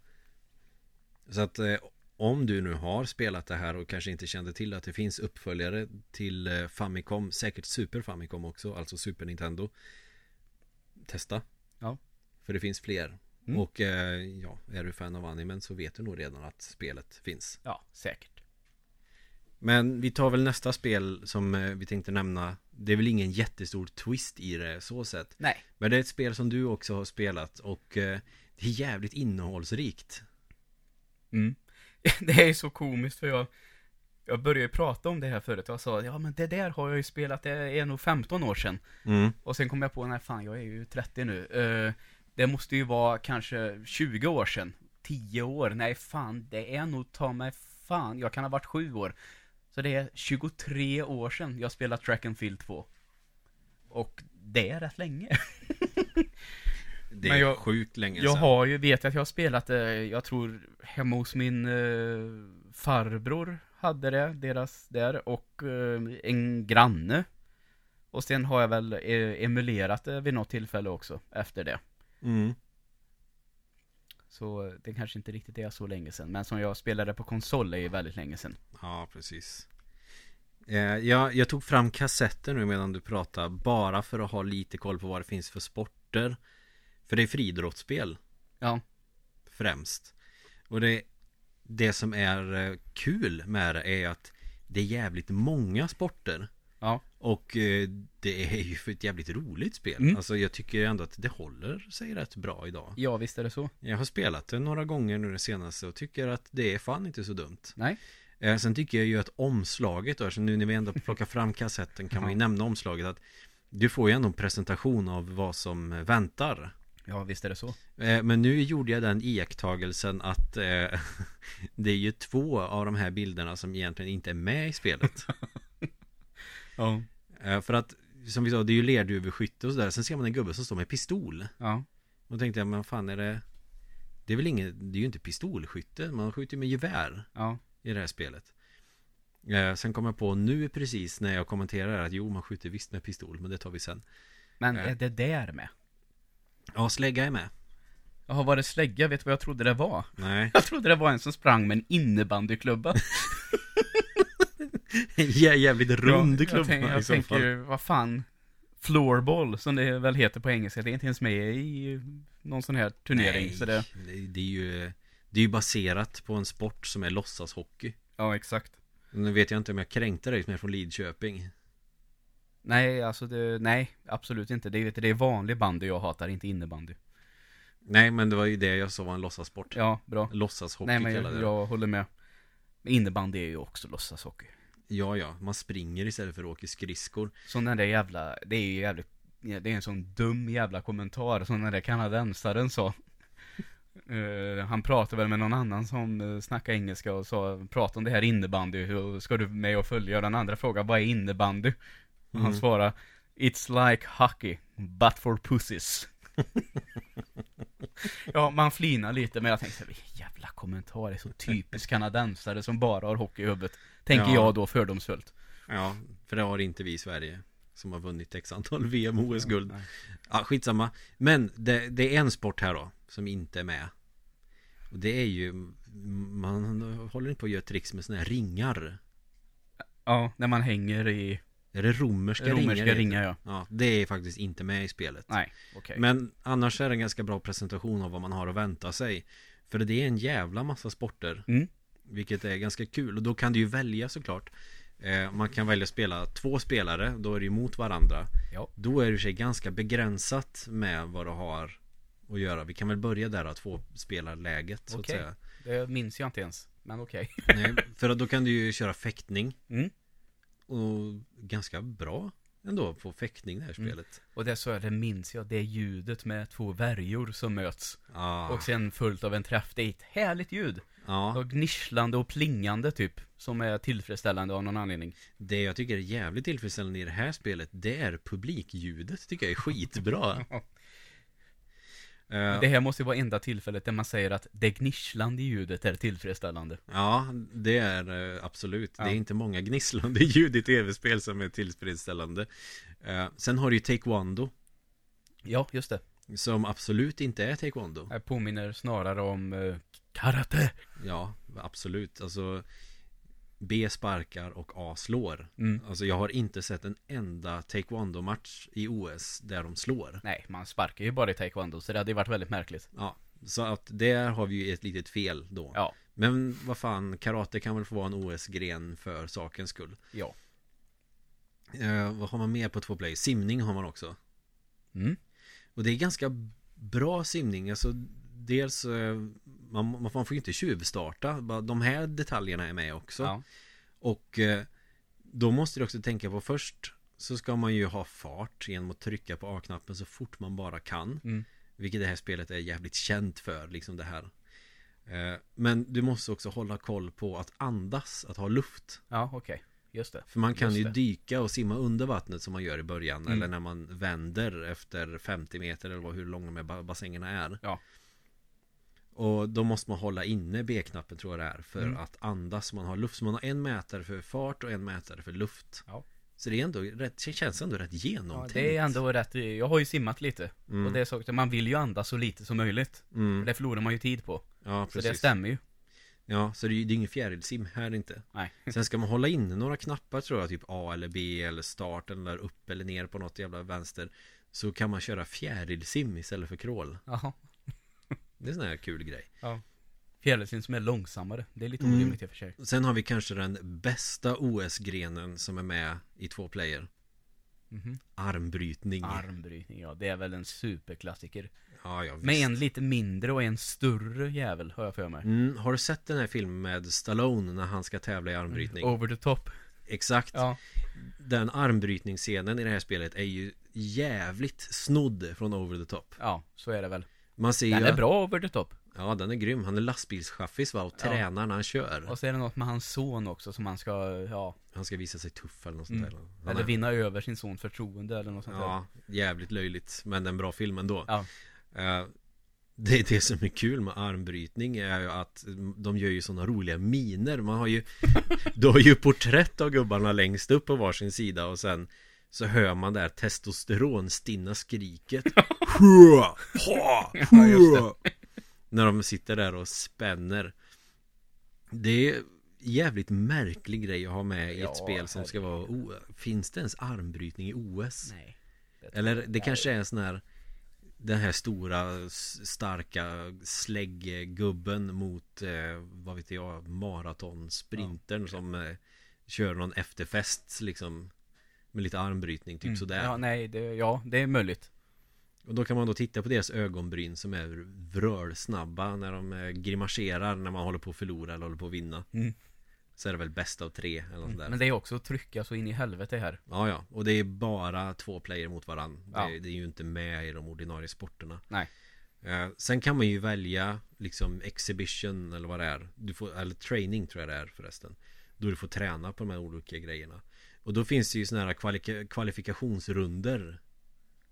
Så att eh, om du nu har spelat det här och kanske inte kände till att det finns uppföljare till eh, Famicom Säkert Super Famicom också, alltså Super Nintendo Testa Ja. För det finns fler Mm. Och ja, är du fan av animen så vet du nog redan att spelet finns Ja, säkert. Men vi tar väl nästa spel som eh, vi tänkte nämna. Det är väl ingen jättestor twist i det så sett. Nej. Men det är ett spel som du också har spelat och eh, det är jävligt innehållsrikt. Mm. Det är så komiskt för jag Jag började ju prata om det här förut och jag sa ja men det där har jag ju spelat, det är nog 15 år sedan. Mm. Och sen kom jag på, nej fan jag är ju 30 nu. Eh, Det måste ju vara kanske 20 år sedan. 10 år, nej fan det är nog ta mig fan, jag kan ha varit 7 år Så det är 23 år sedan jag spelade Track and Field 2 Och det är rätt länge Det Men är jag- sjukt länge Jag sedan har ju, vet att jag har spelat det, jag tror hemma hos min eh, farbror hade det, deras där, och eh, en granne. Och sen har jag väl eh, emulerat det vid något tillfälle också efter det. Mm. Så det kanske inte riktigt är så länge sedan. Men som jag spelade på konsol är ju väldigt länge sedan. Ja, precis. Eh, jag, jag tog fram kassetter nu medan du pratade bara för att ha lite koll på vad det finns för sporter. För det är friidrottsspel Ja. främst. Och det, det som är eh, kul med det är att det är jävligt många sporter. Och eh, det är ju för ett jävligt roligt spel. Mm. Alltså jag tycker ändå att det håller sig rätt bra idag. Ja, visst är det så. Jag har spelat det några gånger nu det senaste och tycker att det är fan inte så dumt. Nej. Eh, sen tycker jag ju att omslaget då, så nu när vi ändå plockar fram kassetten kan man ju nämna omslaget att du får ju ändå en presentation av vad som väntar. Ja, visst är det så. Eh, men nu gjorde jag den iakttagelsen att eh, det är ju två av de här bilderna som egentligen inte är med i spelet. Ja. Eh, för att, som vi sa, det är ju lerduveskytte och sådär. Sen ser man en gubbe som står med pistol. Ja. Och då tänkte jag, men fan är det Det är väl inget, det är ju inte pistolskytte Man skjuter med gevär Ja. i det här spelet eh, Sen kom jag på nu precis när jag kommenterar att jo man skjuter visst med pistol Men det tar vi sen Men Nej. är det där med? Ja slägga är med Jaha, var det slägga? Vet du vad jag trodde det var? Nej Jag trodde det var en som sprang med en innebandyklubba. Jä- Jävligt rund klubba jag, tänk, jag i så fall tänker, vad fan Floorball, som det väl heter på engelska, det är inte ens med i någon sån här turnering. Nej, Så det, det, det är ju Det är ju baserat på en sport som är låtsashockey ja, exakt. Nu vet jag inte om jag kränkte dig som är från Lidköping Nej, alltså det, nej, absolut inte. Det är, vet du, det är vanlig bandy jag hatar, inte innebandy. Nej men det var ju det jag sa var en låtsassport Ja, bra. Låtsashockey Nej, men kallade jag, jag det håller med. Innebandy är ju också låtsashockey. Ja ja, man springer istället för att åka skridskor Som den där jävla, det är ju jävligt, det är en sån dum jävla kommentar som den där kanadensaren sa. Eh, han pratade väl med någon annan som uh, snackade engelska och sa, prata om det här innebandy, hur ska du med och följa? Den andra frågade, vad är innebandy? Och han Mm. svarade, It's like hockey, but for pussies. ja, man flinar lite, men jag tänkte, jävla kommentar, det är så typiskt kanadensare som bara har hockey i huvudet. Tänker Ja. jag då fördomsfullt. Ja, för det har inte vi i Sverige Som har vunnit x antal VM och OS-guld. Ja, skitsamma Men det, det är en sport här då Som inte är med Och det är ju Man håller inte på att göra tricks med såna här ringar Ja, när man hänger i Är det romerska, romerska ringar? ringar, ja. Ja, det är faktiskt inte med i spelet Nej, okej. Men annars är det en ganska bra presentation av vad man har att vänta sig För det är en jävla massa sporter Mm. Vilket är ganska kul och då kan du ju välja såklart eh, Man kan välja att spela två spelare Då är det ju mot varandra Ja. Då är det i sig ganska begränsat med vad du har att göra Vi kan väl börja där att få spelarläget så Okej. att säga Det minns jag inte ens, men okej. Nej, För då kan du ju köra fäktning Mm. Och ganska bra ändå på fäktning det här Mm. spelet Och det så är det minns jag, det är ljudet med två värjor som möts. Ja, Och sen fullt av en träff, det är ett härligt ljud. Ja Och gnisslande och plingande typ, som är tillfredsställande av någon anledning. Det jag tycker är jävligt tillfredsställande i det här spelet Det är publikljudet tycker jag är skitbra Det här måste ju vara enda tillfället där man säger att det gnisslande ljudet är tillfredsställande. Ja, det är eh, absolut Ja. Det är inte många gnisslande ljud i tv-spel som är tillfredsställande Eh, Sen har du ju taekwondo Ja, just det. Som absolut inte är taekwondo Jag påminner snarare om eh, karate. Ja, absolut Alltså B sparkar och A slår Mm. Alltså jag har inte sett en enda taekwondo-match i OS där de slår Nej, man sparkar ju bara i taekwondo, så det hade ju varit väldigt märkligt. Ja, så att där har vi ju ett litet fel då Ja, Men vad fan, karate kan väl få vara en OS-gren för sakens skull ja. eh, Vad har man mer på två play? Simning har man också Mm. Och det är ganska bra simning Alltså dels eh, man, man får ju inte tjuvstarta De här detaljerna är med också Ja. Och eh, då måste du också tänka på först Så ska man ju ha fart genom att trycka på A-knappen så fort man bara kan Mm. Vilket det här spelet är jävligt känt för liksom det här Eh, Men du måste också hålla koll på att andas, att ha luft Ja, okej. Just det. För man kan Just ju det. dyka och simma under vattnet som man gör i början Mm. Eller när man vänder efter 50 meter eller hur långa ba- bassängerna är Ja. Och då måste man hålla inne B-knappen tror jag det är För Mm. att andas så man har luft Så man har en mätare för fart och en mätare för luft Ja. Så det är ändå rätt, det känns ändå rätt Ja, genomtänkt. det är ändå rätt, jag har ju simmat lite. Mm. Och det är så, man vill ju andas så lite som möjligt. Mm. För det förlorar man ju tid på. Ja, Så precis. det stämmer ju. Ja, så det är, det är ingen fjärilsim här inte. Nej. Sen ska man hålla inne några knappar tror jag, typ A eller B eller start eller upp eller ner på något jävla vänster. Så kan man köra fjärilsim istället för crawl. Jaha. Det är en sån här kul grej. Fjärilsim som är långsammare. Det är lite Mm. orimligt i och för sig. Sen har vi kanske den bästa OS-grenen som är med i två player. Mhm. Armbrytning. Armbrytning, ja. Det är väl en superklassiker. Ja, ja, visst. Med en lite mindre och en större jävel, har jag för mig. Mm, har du sett den här filmen med Stallone när han ska tävla i armbrytning? Over the top. Exakt. Ja. Den armbrytningsscenen i det här spelet är ju jävligt snodd från Over the Top. Ja, så är det väl. Man ser Den ju är bra over the top. Ja, den är grym. Han är lastbilschaffis va och Ja. tränar när han kör. Och så är det något med hans son också som han ska, ja, Han ska visa sig tuff eller något sånt Mm. där. Han eller är- vinna över sin sons förtroende eller något sånt. Ja, jävligt löjligt. Men en bra film ändå. Ja. Eh, det är det som är kul med armbrytning är ju att de gör ju sådana roliga miner. Man har ju Du har ju porträtt av gubbarna längst upp på varsin sida och sen så hör man där testosteronstinna skriket! Ja! När de sitter där och spänner Det är jävligt märklig grej att ha med i Ja, ett spel som ska vara o- Finns det ens armbrytning i OS? Nej. Det Eller det kanske är en sån här Den här stora starka slägggubben mot eh, Vad vet jag Maratonsprinten som eh, Kör någon efterfest liksom Med lite armbrytning typ Mm. sådär Ja, nej, det, ja, det är möjligt. Och då kan man då titta på deras ögonbryn som är vrölsnabba När de eh, grimaserar när man håller på att förlora eller håller på att vinna Mm. Så är det väl bäst av tre eller något sånt där Men det är också att trycka så in i helvete här. Ja ja, och det är bara två player mot varandra Ja. det, det är ju inte med i de ordinarie sporterna Nej. Eh, sen kan man ju välja liksom exhibition eller vad det är du får, Eller training tror jag det är förresten Då du får träna på de här olika grejerna Och då finns det ju sådana här kvali- kvalifikationsrunder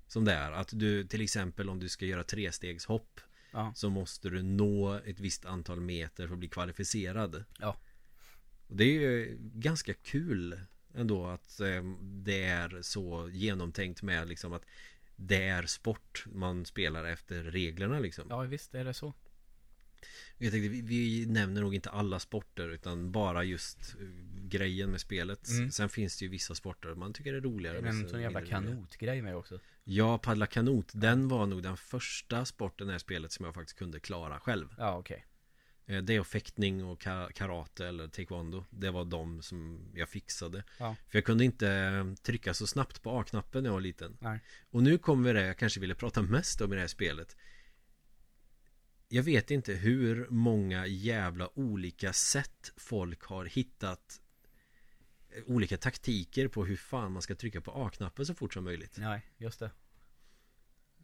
Som det är att du till exempel om du ska göra trestegshopp Ja. Så måste du nå ett visst antal meter för att bli kvalificerad Ja. Och det är ju ganska kul ändå att eh, det är så genomtänkt med liksom att det är sport man spelar efter reglerna liksom. Ja, visst är det så. Jag tänkte, vi, vi nämner nog inte alla sporter utan bara just eh, grejen med spelet. Mm. Sen finns det ju vissa sporter man tycker är roligare. Det är en sån jävla kanotgrej med också. Ja, paddla kanot. Den var nog den första sporten i det här spelet som jag faktiskt kunde klara själv. Ja, okej. Eh, Det och fäktning och ka- karate eller taekwondo Det var de som jag fixade Ja. För jag kunde inte eh, trycka så snabbt på A-knappen när jag var liten Nej. Och nu kommer det jag kanske ville prata mest om i det här spelet Jag vet inte hur många jävla olika sätt folk har hittat Olika taktiker på hur fan man ska trycka på A-knappen så fort som möjligt Nej, just det.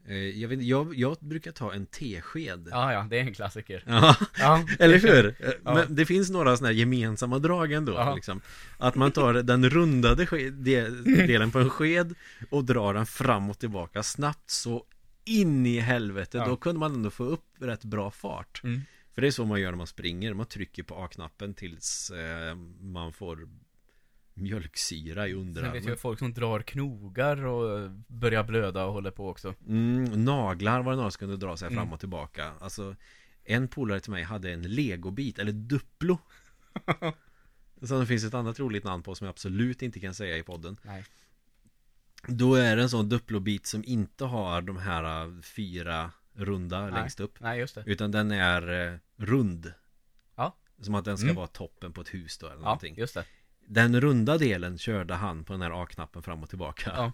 Eh, jag, vet, jag, jag brukar ta en tesked Ja, ja, det är en klassiker. Ja, Ja, Eller hur? Ja. Men det finns några sådana här gemensamma drag ändå Ja. liksom. Att man tar den rundade delen på en sked Och drar den fram och tillbaka snabbt så in i helvete Ja. Då kunde man ändå få upp rätt bra fart Mm. För det är så man gör när man springer Man trycker på A-knappen tills eh, man får mjölksyra i Sen vet underarmen jag folk som drar knogar och börjar blöda och håller på också. mm, Naglar var det några som kunde dra sig Mm. fram och tillbaka Alltså En polare till mig hade en legobit, eller Duplo Som det finns ett annat roligt namn på som jag absolut inte kan säga i podden Nej. Då är det en sån Duplo-bit som inte har de här äh, fyra runda Nej. längst upp Nej, just det. Utan den är eh, rund Ja. Som att den ska Mm. vara toppen på ett hus då eller Ja, någonting just det. Den runda delen körde han på den här A-knappen fram och tillbaka Ja.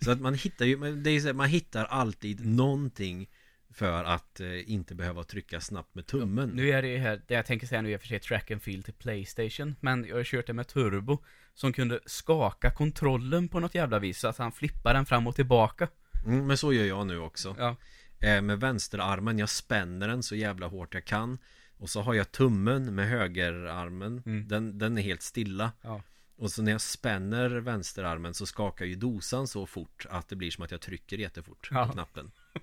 Så att man hittar ju, det är så, här, man hittar alltid någonting För att eh, inte behöva trycka snabbt med tummen Nu är det ju här, det jag tänker säga nu är för sig track and field till Playstation, men jag har kört det med turbo som kunde skaka kontrollen på något jävla vis så att han flippar den fram och tillbaka. mm, Men så gör jag nu också Ja. eh, Med vänsterarmen, jag spänner den så jävla hårt jag kan Och så har jag tummen med högerarmen Mm. den, den är helt stilla Ja. Och så när jag spänner vänsterarmen så skakar ju dosan så fort att det blir som att jag trycker jättefort Ja. på knappen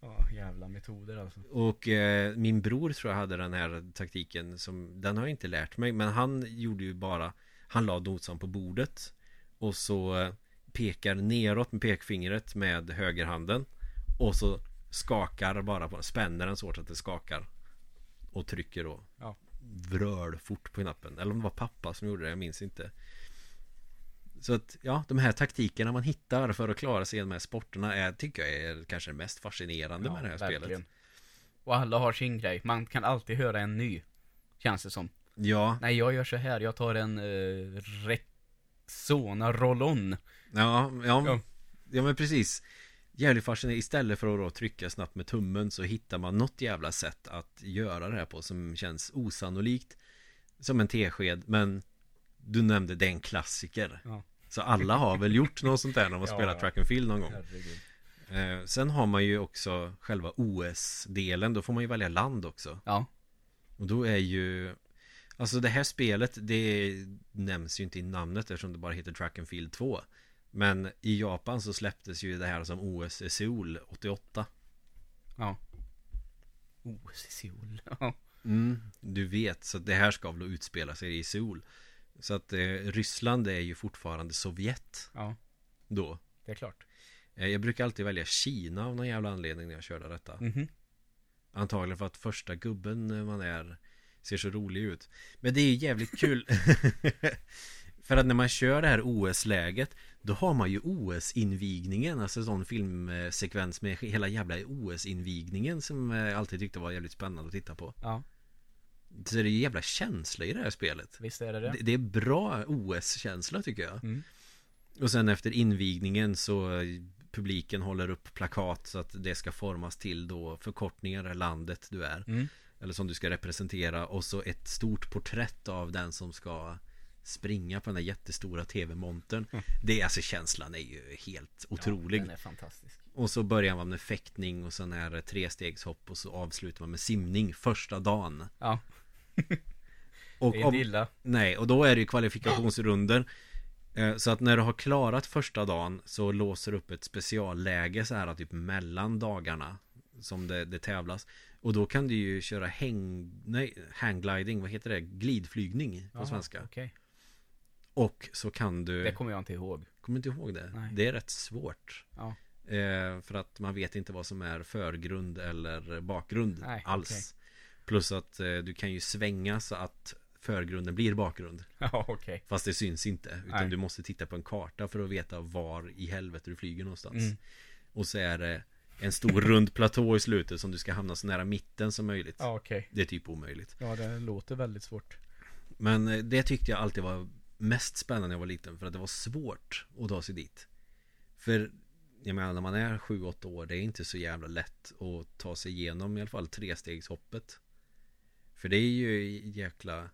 Ja, jävla metoder alltså. Och eh, min bror tror jag hade den här taktiken som Den har jag inte lärt mig men han gjorde ju bara Han la nosan på bordet Och så eh, pekar neråt med pekfingret med högerhanden Och så skakar bara på Spänner den så hårt att det skakar Och trycker då Ja. Vröl fort på knappen Eller om det var pappa som gjorde det, jag minns inte Så att ja, de här taktikerna man hittar för att klara sig i de här sporterna är, tycker jag är kanske det mest fascinerande med det här spelet Och alla har sin grej. Man kan alltid höra en ny. Känns det som. Ja, Nej, jag gör så här. Jag tar en uh, Rexona Roll-On. ja, ja, Ja. ja men precis Jävligt fascinerande, istället för att då trycka snabbt med tummen så hittar man något jävla sätt att göra det här på som känns osannolikt Som en tesked, men Du nämnde det är en klassiker Ja. Så alla har väl gjort något sånt där när har Ja, spelat ja. track and field någon gång eh, Sen har man ju också själva OS-delen, då får man ju välja land också Ja. Och då är ju Alltså det här spelet det nämns ju inte i namnet eftersom det bara heter Track and Field 2 Men i Japan så släpptes ju det här som OS i Seoul 88 Ja. OS i Seoul. Ja. mm, Du vet, så det här ska väl utspela sig i Seoul Så att eh, Ryssland är ju fortfarande Sovjet Ja. då Det är klart. eh, Jag brukar alltid välja Kina av någon jävla anledning när jag körde detta Mhm. Antagligen för att första gubben eh, man är Ser så rolig ut Men det är ju jävligt kul För att när man kör det här OS-läget Då har man ju OS-invigningen Alltså sån filmsekvens med hela jävla OS-invigningen Som jag alltid tyckte var jävligt spännande att titta på Ja. Så det är ju jävla känsla i det här spelet Visst är det det. Det, är bra OS-känsla tycker jag Mm. Och sen efter invigningen så eh, Publiken håller upp plakat så att det ska formas till då förkortningar landet du är Mm. eller som du ska representera och så ett stort porträtt av den som ska springa på den här jättestora tv-montern. Mm. Det är alltså känslan är ju helt otrolig. Ja, den är fantastisk. Och så börjar man med fäktning och sen är det trestegshopp och så avslutar man med simning första dagen. Ja. Och Det är inte illa. Nej, och då är det ju kvalifikationsrunder Eh, Så att när du har klarat första dagen så låser du upp ett specialläge så här typ mellan dagarna Som det, det tävlas Och då kan du ju köra häng, nej, hanggliding, vad heter det? Glidflygning på Jaha, svenska Okej. Och så kan du Det kommer jag inte ihåg. Kommer inte ihåg det? Nej. Det är rätt svårt Ja. eh, För att man vet inte vad som är förgrund eller bakgrund Nej, alls okej. Plus att eh, du kan ju svänga så att förgrunden blir bakgrund Ja, okej. Fast det syns inte Utan Nej. du måste titta på en karta för att veta var i helvete du flyger någonstans Mm. Och så är det en stor rund platå i slutet som du ska hamna så nära mitten som möjligt Ja, okej. Det är typ omöjligt Ja, det låter väldigt svårt. Men eh, det tyckte jag alltid var mest spännande när jag var liten För att det var svårt att ta sig dit. För jag menar när man är 7-8 år Det är inte så jävla lätt att ta sig igenom i alla fall trestegshoppet. För det är ju jäkla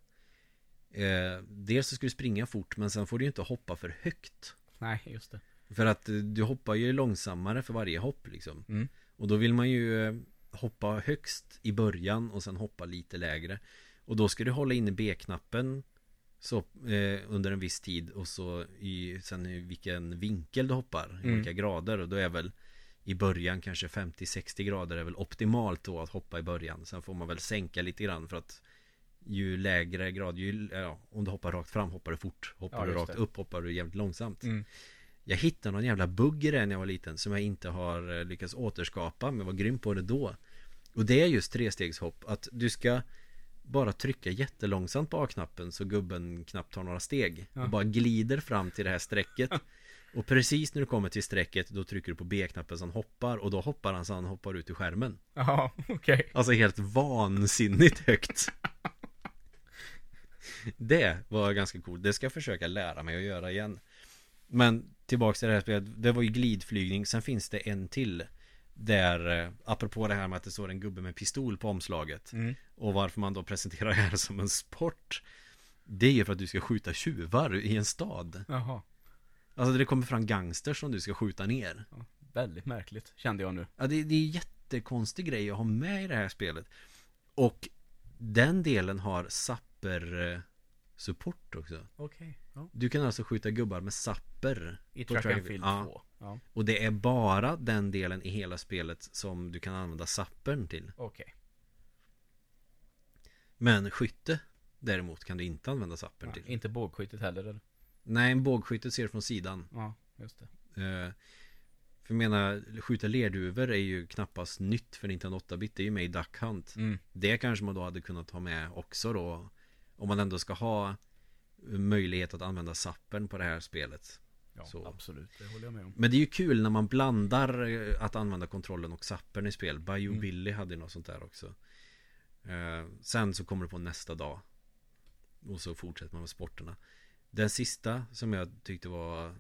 eh, Dels så ska du springa fort Men sen får du ju inte hoppa för högt. Nej, just det. För att eh, du hoppar ju långsammare för varje hopp liksom. Mm. Och då vill man ju eh, hoppa högst i början och sen hoppa lite lägre. Och då ska du hålla inne B-knappen så, eh, under en viss tid och så i, sen i vilken vinkel du hoppar, i Mm. olika grader och då är väl i början kanske 50-60 grader är väl optimalt då att hoppa i början Sen får man väl sänka lite grann för att Ju lägre grad, ju, ja, om du hoppar rakt fram hoppar du fort Hoppar Ja, du rakt det. upp hoppar du jävligt långsamt Mm. jag hittade någon jävla bugg i det när jag var liten som jag inte har eh, lyckats återskapa men var grym på det då. Och det är just trestegshopp att du ska bara trycka jättelångsamt på A-knappen så gubben knappt tar några steg Ja. och bara glider fram till det här strecket. Och precis när du kommer till strecket då trycker du på B-knappen så han hoppar och då hoppar han så han hoppar ut ur skärmen. Ja, okej. Alltså helt vansinnigt högt. Det var ganska coolt. Det ska jag försöka lära mig att göra igen. Men tillbaks till det här spelet. Det var ju glidflygning. Sen finns det en till. Där, eh, apropå det här med att det står en gubbe med pistol på omslaget. Mm. Och varför man då presenterar det här som en sport. Det är ju för att du ska skjuta tjuvar i en stad. Jaha. Alltså det kommer fram gangsters som du ska skjuta ner. Ja, väldigt märkligt, kände jag nu. Ja, det, det är en jättekonstig grej att ha med i det här spelet. Och den delen har sapper eh, support också. Okej. Ja. Du kan alltså skjuta gubbar med sapper. I Track and Field ja. 2. Ja, Och det är bara den delen i hela spelet som du kan använda sappern till. okej. Men skytte, Däremot kan du inte använda zappen Ja, till. inte bågskyttet heller eller? Nej, en bågskytte ser från sidan. Ja, just det. Eh, för jag menar, skjuta lerduvor är ju knappast nytt för Nintendo 8-bit. Det är ju med i Duck Hunt. Mm. Det kanske man då hade kunnat ha med också då. Om man ändå ska ha möjlighet att använda zappen på det här spelet. Ja, Så. absolut. Det håller jag med om. Men det är ju kul när man blandar eh, att använda kontrollen och zappen i spel. Bayou Mm. Billy hade ju något sånt där också. Eh, sen så kommer det på nästa dag. Och så fortsätter man med sporterna. Den sista som jag tyckte var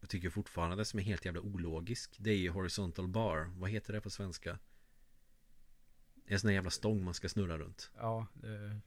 Jag tycker fortfarande som är helt jävla ologisk Det är ju horizontal bar Vad heter det på svenska? En sån där jävla stång man ska snurra runt Ja, det...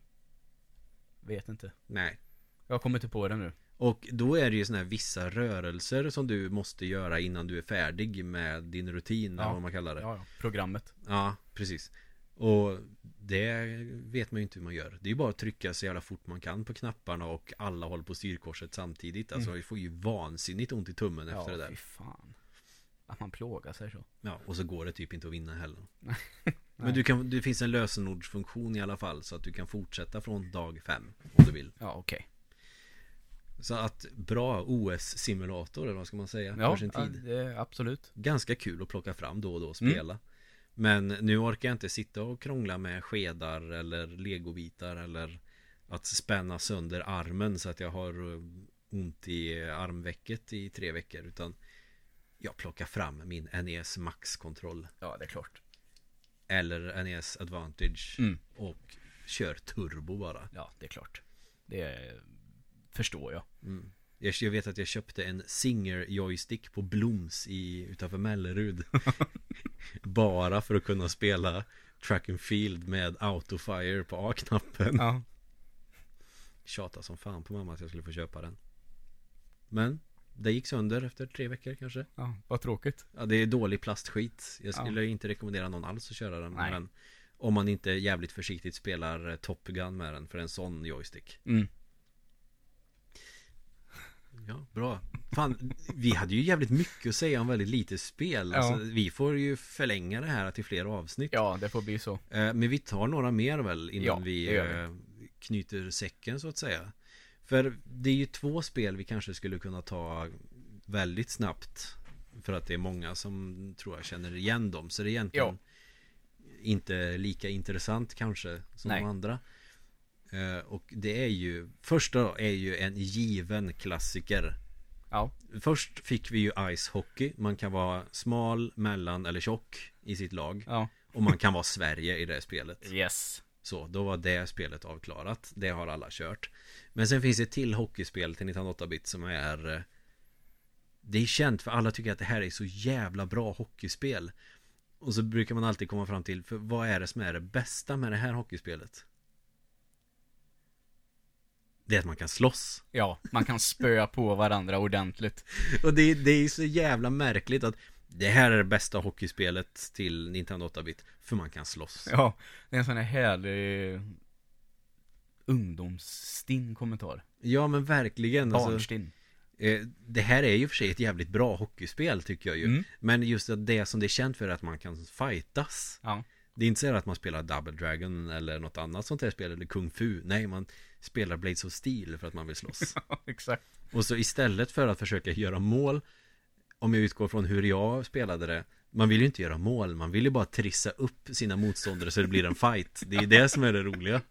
Vet inte. Nej Jag kommer inte på det nu. Och då är det ju såna här vissa rörelser som du måste göra innan du är färdig med din rutin Ja. eller vad man kallar det Ja, ja. Programmet. Ja, precis. Och det vet man ju inte hur man gör. Det är ju bara att trycka så jävla fort man kan på knapparna och alla håller på styrkorset samtidigt. Alltså Mm. vi får ju vansinnigt ont i tummen efter ja, det där. fy fan. Att man plågar sig så. Ja, och så går det typ inte att vinna heller. Men du kan, det finns en lösenordsfunktion i alla fall så att du kan fortsätta från dag fem om du vill. Ja, okej. Så att bra OS-simulator, eller vad ska man säga, Ja, för sin ja, tid. är absolut. ganska kul att plocka fram då och då och Mm. spela. Men nu orkar jag inte sitta och krångla med skedar eller legobitar eller att spänna sönder armen så att jag har eh, ont i armvecket i tre veckor utan jag plockar fram min NES Max-kontroll Ja, det är klart. Eller NES Advantage Mm. och kör turbo bara. Ja, det är klart. Det förstår jag. Mm. Jag, vet att jag köpte en Singer joystick på Bloms i, utanför Mellerud. Bara för att kunna spela track and field med autofire på A-knappen. Ja. Tjata som fan på mamma att jag skulle få köpa den. Men det gick sönder efter tre veckor kanske. Ja, vad tråkigt. Ja, det är dålig plastskit. Jag Ja. skulle inte rekommendera någon alls att köra den. Nej. Men om man inte jävligt försiktigt spelar eh, Top Gun med den för en sån joystick. Mm. Ja, bra. Fan, vi hade ju jävligt mycket att säga om väldigt lite spel. Ja. Alltså, vi får ju förlänga det här till fler avsnitt. Ja, det får bli så. Eh, Men vi tar några mer väl innan Ja, vi, vi. eh, knyter säcken så att säga. För det är ju två spel vi kanske skulle kunna ta väldigt snabbt. För att det är många som tror jag känner igen dem. Så det är egentligen inte lika intressant kanske som Nej. de andra. Eh, Och det är ju, första är ju en given klassiker. Ja. Först fick vi ju Ice Hockey. Man kan vara smal, mellan eller tjock i sitt lag. Ja. Och man kan vara Sverige i det spelet. Yes. Så, då var det spelet avklarat. Det har alla kört. Men sen finns det ett till hockeyspel till 1908-bit som är... eh, Det är känt för alla tycker att det här är så jävla bra hockeyspel. Och så brukar man alltid komma fram till, för vad är det som är det bästa med det här hockeyspelet? Det är att man kan slåss. Ja, man kan spöa på varandra ordentligt. Och det, det är så jävla märkligt att det här är det bästa hockeyspelet till Nintendo 8-bit. För man kan slåss. Ja, det är en sån här härlig ungdomsstinn kommentar. Ja men verkligen. Alltså, Barnstinn. Eh, Det här är ju för sig ett jävligt bra hockeyspel tycker jag ju Mm. Men just att det som det är känt för är att man kan fightas Ja. Det är inte så att man spelar Double Dragon eller något annat sånt här spel eller Kung Fu Nej, man spelar Blades of Steel för att man vill slåss Exakt. Och så istället för att försöka göra mål Om jag utgår från hur jag spelade det Man vill ju inte göra mål, man vill ju bara trissa upp sina motståndare så det blir en fight Det är det som är det roliga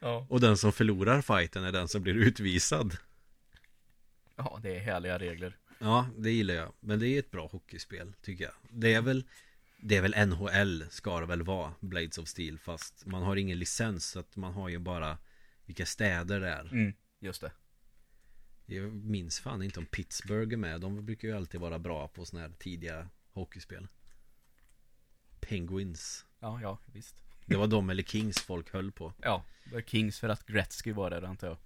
Ja. Och den som förlorar fighten är den som blir utvisad Ja, det är härliga regler. Ja, det gillar jag. Men det är ett bra hockeyspel, tycker jag. Det är väl Det är väl NHL ska det väl vara Blades of Steel Fast man har ingen licens Så att man har ju bara Vilka städer det är Mm, just det. Jag minns fan inte om Pittsburgh är med De brukar ju alltid vara bra på såna här tidiga hockeyspel Penguins Ja, ja, visst. Det var de eller Kings folk höll på Ja, det är Kings för att Gretzky var där antar jag.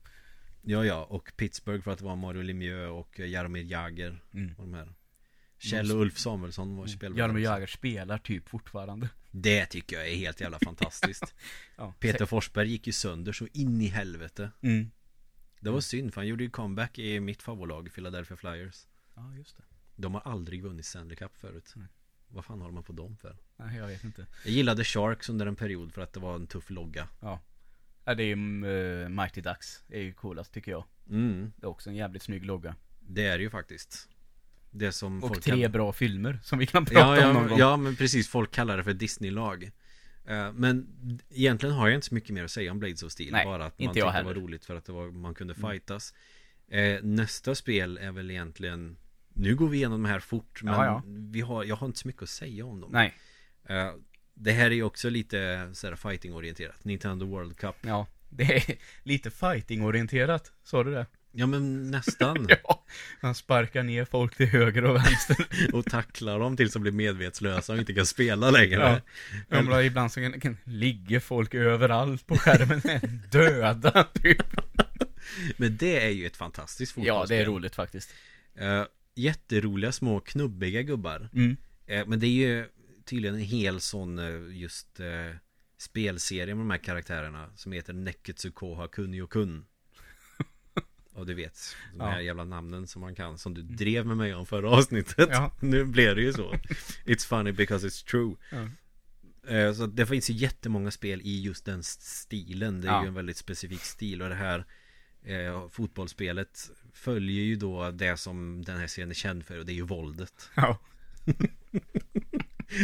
Ja, ja, och Pittsburgh för att det var Mario Lemieux och Jaromir Jagr Mm. och de här Kjell och Ulf Samuelsson var spelare Jaromir Jagr spelar typ fortfarande. Det tycker jag är helt jävla fantastiskt Ja, Peter Forsberg gick ju sönder så in i helvete Mm. Det var synd för han gjorde ju comeback i mitt favoritlag Philadelphia Flyers Ja, just det. De har aldrig vunnit Stanley Cup förut Nej. Vad fan håller man på dem för? Nej, jag vet inte. Jag gillade Sharks under en period för att det var en tuff logga Ja. Ja, det är ju uh, Mighty Ducks. Det är ju coolast tycker jag. Mm, Det är också en jävligt snygg logga. det är det ju faktiskt. Det som Och folk tre kallar- bra filmer som vi kan prata ja, om någon ja, gång. ja, men precis. Folk kallar det för Disney-lag. Eh, Men egentligen har jag inte så mycket mer att säga om Blades of Steel. Nej, bara att man tyckte det var roligt för att det var, man kunde Mm. fightas. Eh, nästa spel är väl egentligen Nu går vi igenom de här fort men Ja, ja. Vi har, jag har inte så mycket att säga om dem. Nej, Eh, det här är ju också lite så fighting-orienterat. Nintendo World Cup. ja. Det är lite fighting-orienterat. Sa du det? Ja men nästan. Ja. Han sparkar ner folk till höger och vänster. och tacklar dem tills de blir medvetslösa och inte kan spela längre. Ja. Menar, ibland så kan, kan, ligger folk överallt på skärmen. Döda, typ. Men det är ju ett fantastiskt Ja, fotbollsspel. det är roligt faktiskt. Eh, jätteroliga små knubbiga gubbar. Mm. Eh, men det är ju tydligen en hel sån eh, just eh, spelserie med de här karaktärerna som heter Neketsu Koha Kunio Kun. Och du vet, de här Ja. jävla namnen som man kan som du drev med mig om förra avsnittet. Ja. Nu blev det ju så. It's funny because it's true. Ja. Eh, Så det finns ju jättemånga spel i just den stilen. Det är ju en väldigt specifik stil och det här eh, fotbollsspelet följer ju då det som den här serien är känd för och det är ju våldet. Ja.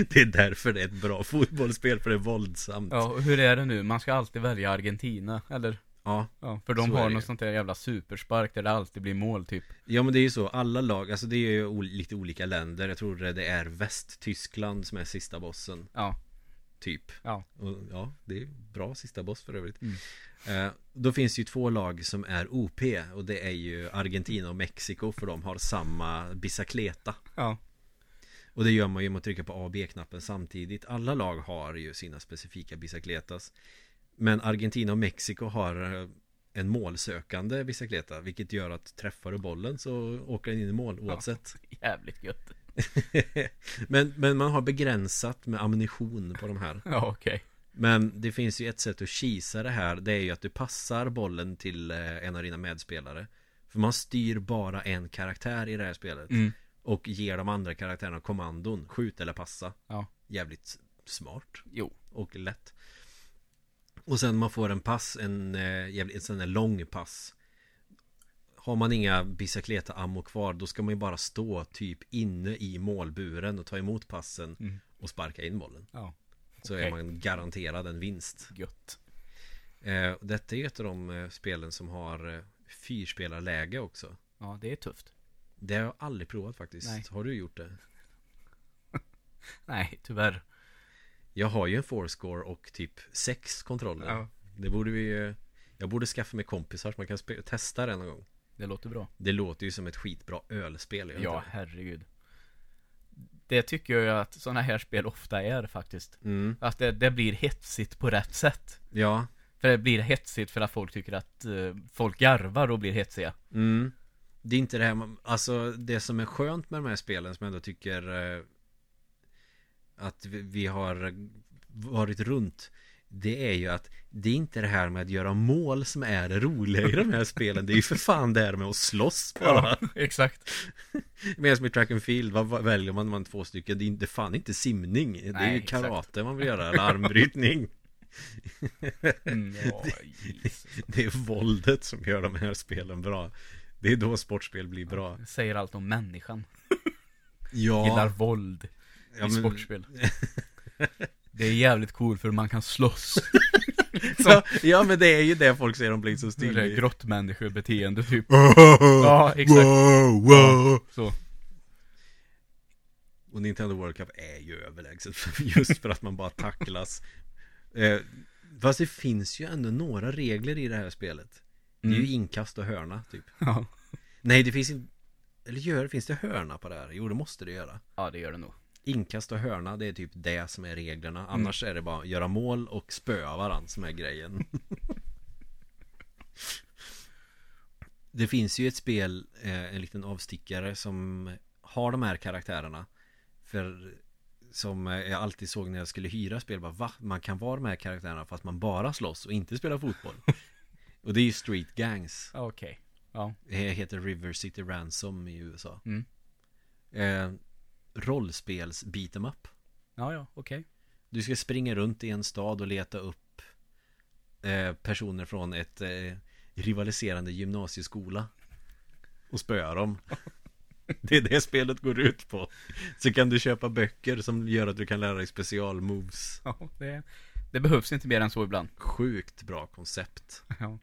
Det är därför det är ett bra fotbollsspel för det är våldsamt. ja, och hur är det nu? Man ska alltid välja Argentina, eller? Ja, Ja, för de Så har något sånt där jävla superspark där det alltid blir mål, typ. Ja men det är ju så, alla lag, alltså det är ju ol- lite olika länder Jag tror det är Västtyskland som är sista bossen Ja. Typ Ja. och, Ja, det är bra sista boss för övrigt Mm. eh, Då finns det ju två lag som är OP Och det är ju Argentina och Mexiko För de har samma bicicleta Ja. Och det gör man ju genom att trycka på A och B-knappen samtidigt Alla lag har ju sina specifika bicicletas Men Argentina och Mexiko har eh, en målsökande bicicleta Vilket gör att träffar du bollen så åker den in i mål oavsett Jävligt gött. men, men man har begränsat med ammunition på de här Ja, okej. Men det finns ju ett sätt att kisa det här Det är ju att du passar bollen till eh, en av dina medspelare För man styr bara en karaktär i det här spelet Mm. Och ger de andra karaktärerna kommandon Skjut eller passa Ja. Jävligt smart Jo. och lätt Och sen man får en pass En eh, en sån där lång pass Har man inga bicicleta ammo kvar Då ska man ju bara stå typ inne i målburen Och ta emot passen Mm. Och sparka in bollen Ja. Så Okej. är man garanterad en vinst Gött. eh, Detta är ju ett av de eh, spelen som har Fyrspelarläge också Ja, det är tufft. Det har jag aldrig provat faktiskt Nej. Har du gjort det? Nej, tyvärr. Jag har ju en fourscore och typ sex kontroller Ja. Det borde vi ju Jag borde skaffa mig kompisar så man kan testa det någon gång Det låter bra. Det låter ju som ett skitbra ölspel Ja, herregud. Det tycker jag att sådana här spel ofta är faktiskt. Mm. Att det, det blir hetsigt på rätt sätt. Ja För det blir hetsigt för att folk tycker att eh, folk garvar och blir hetsiga. mm. Det är inte det här man- Alltså det som är skönt med de här spelen som jag ändå tycker eh, Att vi, har varit runt Det är ju att Det är inte det här med att göra mål som är det roliga i de här spelen Det är ju för fan det här med att slåss bara exakt. Medan med track and field, vad, väljer man? Man två stycken, det är inte fan inte simning Det är Nej, ju exakt. karate man vill göra, eller armbrytning Mm, ja, Jesus. Det är våldet som gör de här spelen bra Det är då sportspel blir bra Det säger allt om människan. Ja, Gillar våld ja i sportspel. Det är jävligt cool för man kan slåss. ja, ja men det är ju det folk säger om Blades of Det är Steel grottmänniskobeteende typ. Ja, exakt. wow. Så. Och Nintendo World Cup är ju överlägset Just för att man bara tacklas eh, Fast det finns ju ändå några regler i det här spelet Det är ju Mm. inkast och hörna typ Ja. Nej det finns inte Eller gör, finns det hörna på det här? Jo det måste det göra ja, det gör det nog. Inkast och hörna det är typ det som är reglerna Annars är det bara göra mål och spöa varandra som är grejen Det finns ju ett spel, eh, en liten avstickare som har de här karaktärerna För som jag alltid såg när jag skulle hyra spel bara va? Man kan vara de här karaktärerna fast man bara slåss och inte spelar fotboll Och det är ju Street Gangs Okej. Ja. Det heter River City Ransom i USA Mm. eh, Rollspels beat em up Ja, ja, okej. Du ska springa runt i en stad och leta upp eh, personer från ett eh, rivaliserande gymnasieskola och spöa dem. Det är det spelet går ut på. Så kan du köpa böcker som gör att du kan lära dig specialmoves. Ja, det, det behövs inte mer än så ibland. Sjukt bra koncept. Ja.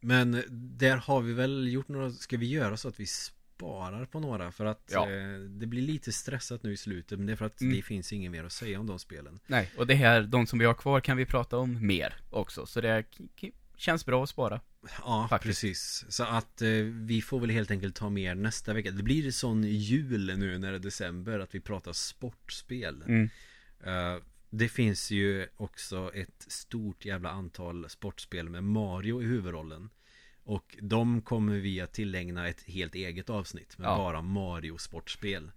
Men där har vi väl gjort några, ska vi göra så att vi sparar på några? För att Ja. eh, det blir lite stressat nu i slutet. Men det är för att Mm. det finns inget mer att säga om de spelen. Nej, och det här, de som vi har kvar kan vi prata om mer också. Så det känns bra att spara. Ja, Faktiskt. precis. Så att eh, vi får väl helt enkelt ta mer nästa vecka. Det blir sån jul nu när det är december att vi pratar sportspel. Mm. Eh, det finns ju också ett stort jävla antal sportspel med Mario i huvudrollen. Och de kommer vi att tillägna ett helt eget avsnitt med Ja. bara Mario sportspel.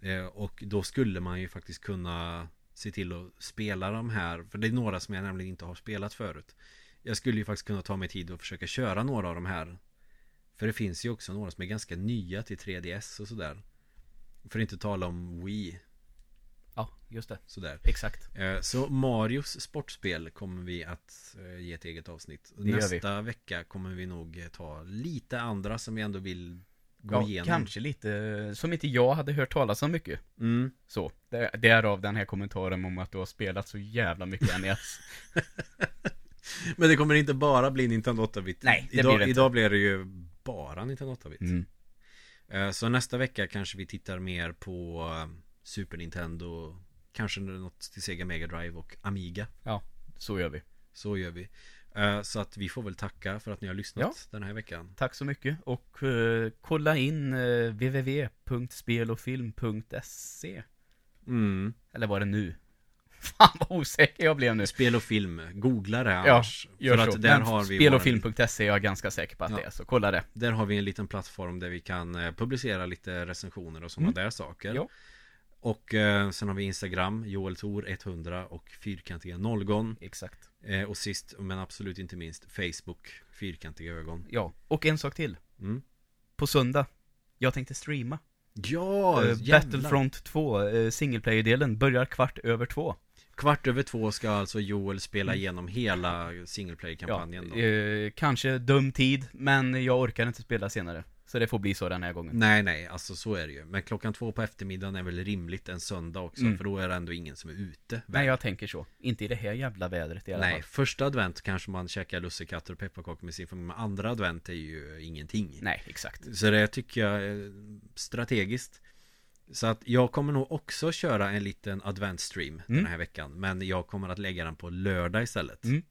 Eh, och då skulle man ju faktiskt kunna se till att spela de här. För det är några som jag nämligen inte har spelat förut. Jag skulle ju faktiskt kunna ta mig tid och försöka köra några av de här. För det finns ju också några som är ganska nya till 3DS och sådär. För att inte tala om Wii. Ja, just det. Sådär. Exakt. Eh, Så Marios sportspel kommer vi att eh, ge ett eget avsnitt. Det. Nästa vecka kommer vi nog eh, ta lite andra som vi ändå vill gå Ja, igenom. kanske lite, som inte jag hade hört talas om mycket. Mm. Så, där- därav den här kommentaren om att du har spelat så jävla mycket NES. Men det kommer inte bara bli Nintendo 8-bit. Nej, det idag, blir det inte. idag blir det ju bara Nintendo 8-bit. Mm. Så nästa vecka kanske vi tittar mer på Super Nintendo, kanske något till Sega Mega Drive och Amiga. Ja, så gör vi. Så gör vi. Eh, Så att vi får väl tacka för att ni har lyssnat den här veckan. Tack så mycket och eh, kolla in uh, www.spelofilm.se Mm. Eller var det nu? Fan vad osäker jag blev nu. Spel och film, googla det annars. Gör för så. att där Men har vi spelofilm.se är jag ganska säker på att Ja. det är, så kolla det. Där har vi en liten plattform där vi kan eh, publicera lite recensioner och sådana Mm. där saker. Ja. Och eh, sen har vi Instagram, joeltor100 och fyrkantiga nollgon. Exakt. Eh, och sist men absolut inte minst Facebook, fyrkantiga ögon. Ja, och en sak till. Mm. På söndag, jag tänkte streama. Ja, Eh. Battlefront 2, uh, single player-delen, börjar kvart över två. Kvart över två ska alltså Joel spela Mm. igenom hela single Ja, då. eh, kanske dum tid, men jag orkar inte spela senare. Så det får bli så den här gången. Nej, nej, alltså så är det ju. Men klockan två på eftermiddagen är väl rimligt en söndag också, Mm. för då är det ändå ingen som är ute. Nej, jag tänker så. Inte i det här jävla vädret i alla Nej, fall. första advent kanske man käkar lussekatter och pepparkakor med sin familj, men andra advent är ju ingenting. Nej, exakt. Så det tycker jag är strategiskt. Så att jag kommer nog också köra en liten adventstream den Mm. här veckan, men jag kommer att lägga den på lördag istället. Mm.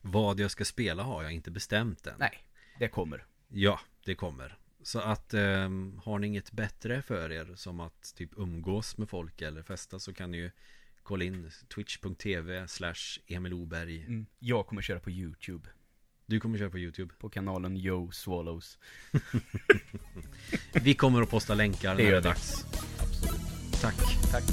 Vad jag ska spela har jag inte bestämt än. Nej, det kommer. Ja, det kommer. Så att ehm, har ni inget bättre för er som att typ umgås med folk eller festa så kan ni ju kolla in twitch.tv slash Emil Oberg. Mm. Jag kommer köra på YouTube. Du kommer köra på YouTube. På kanalen Yo Swallows. Vi kommer att posta länkar när det är dags. Absolut. Tack. Tack.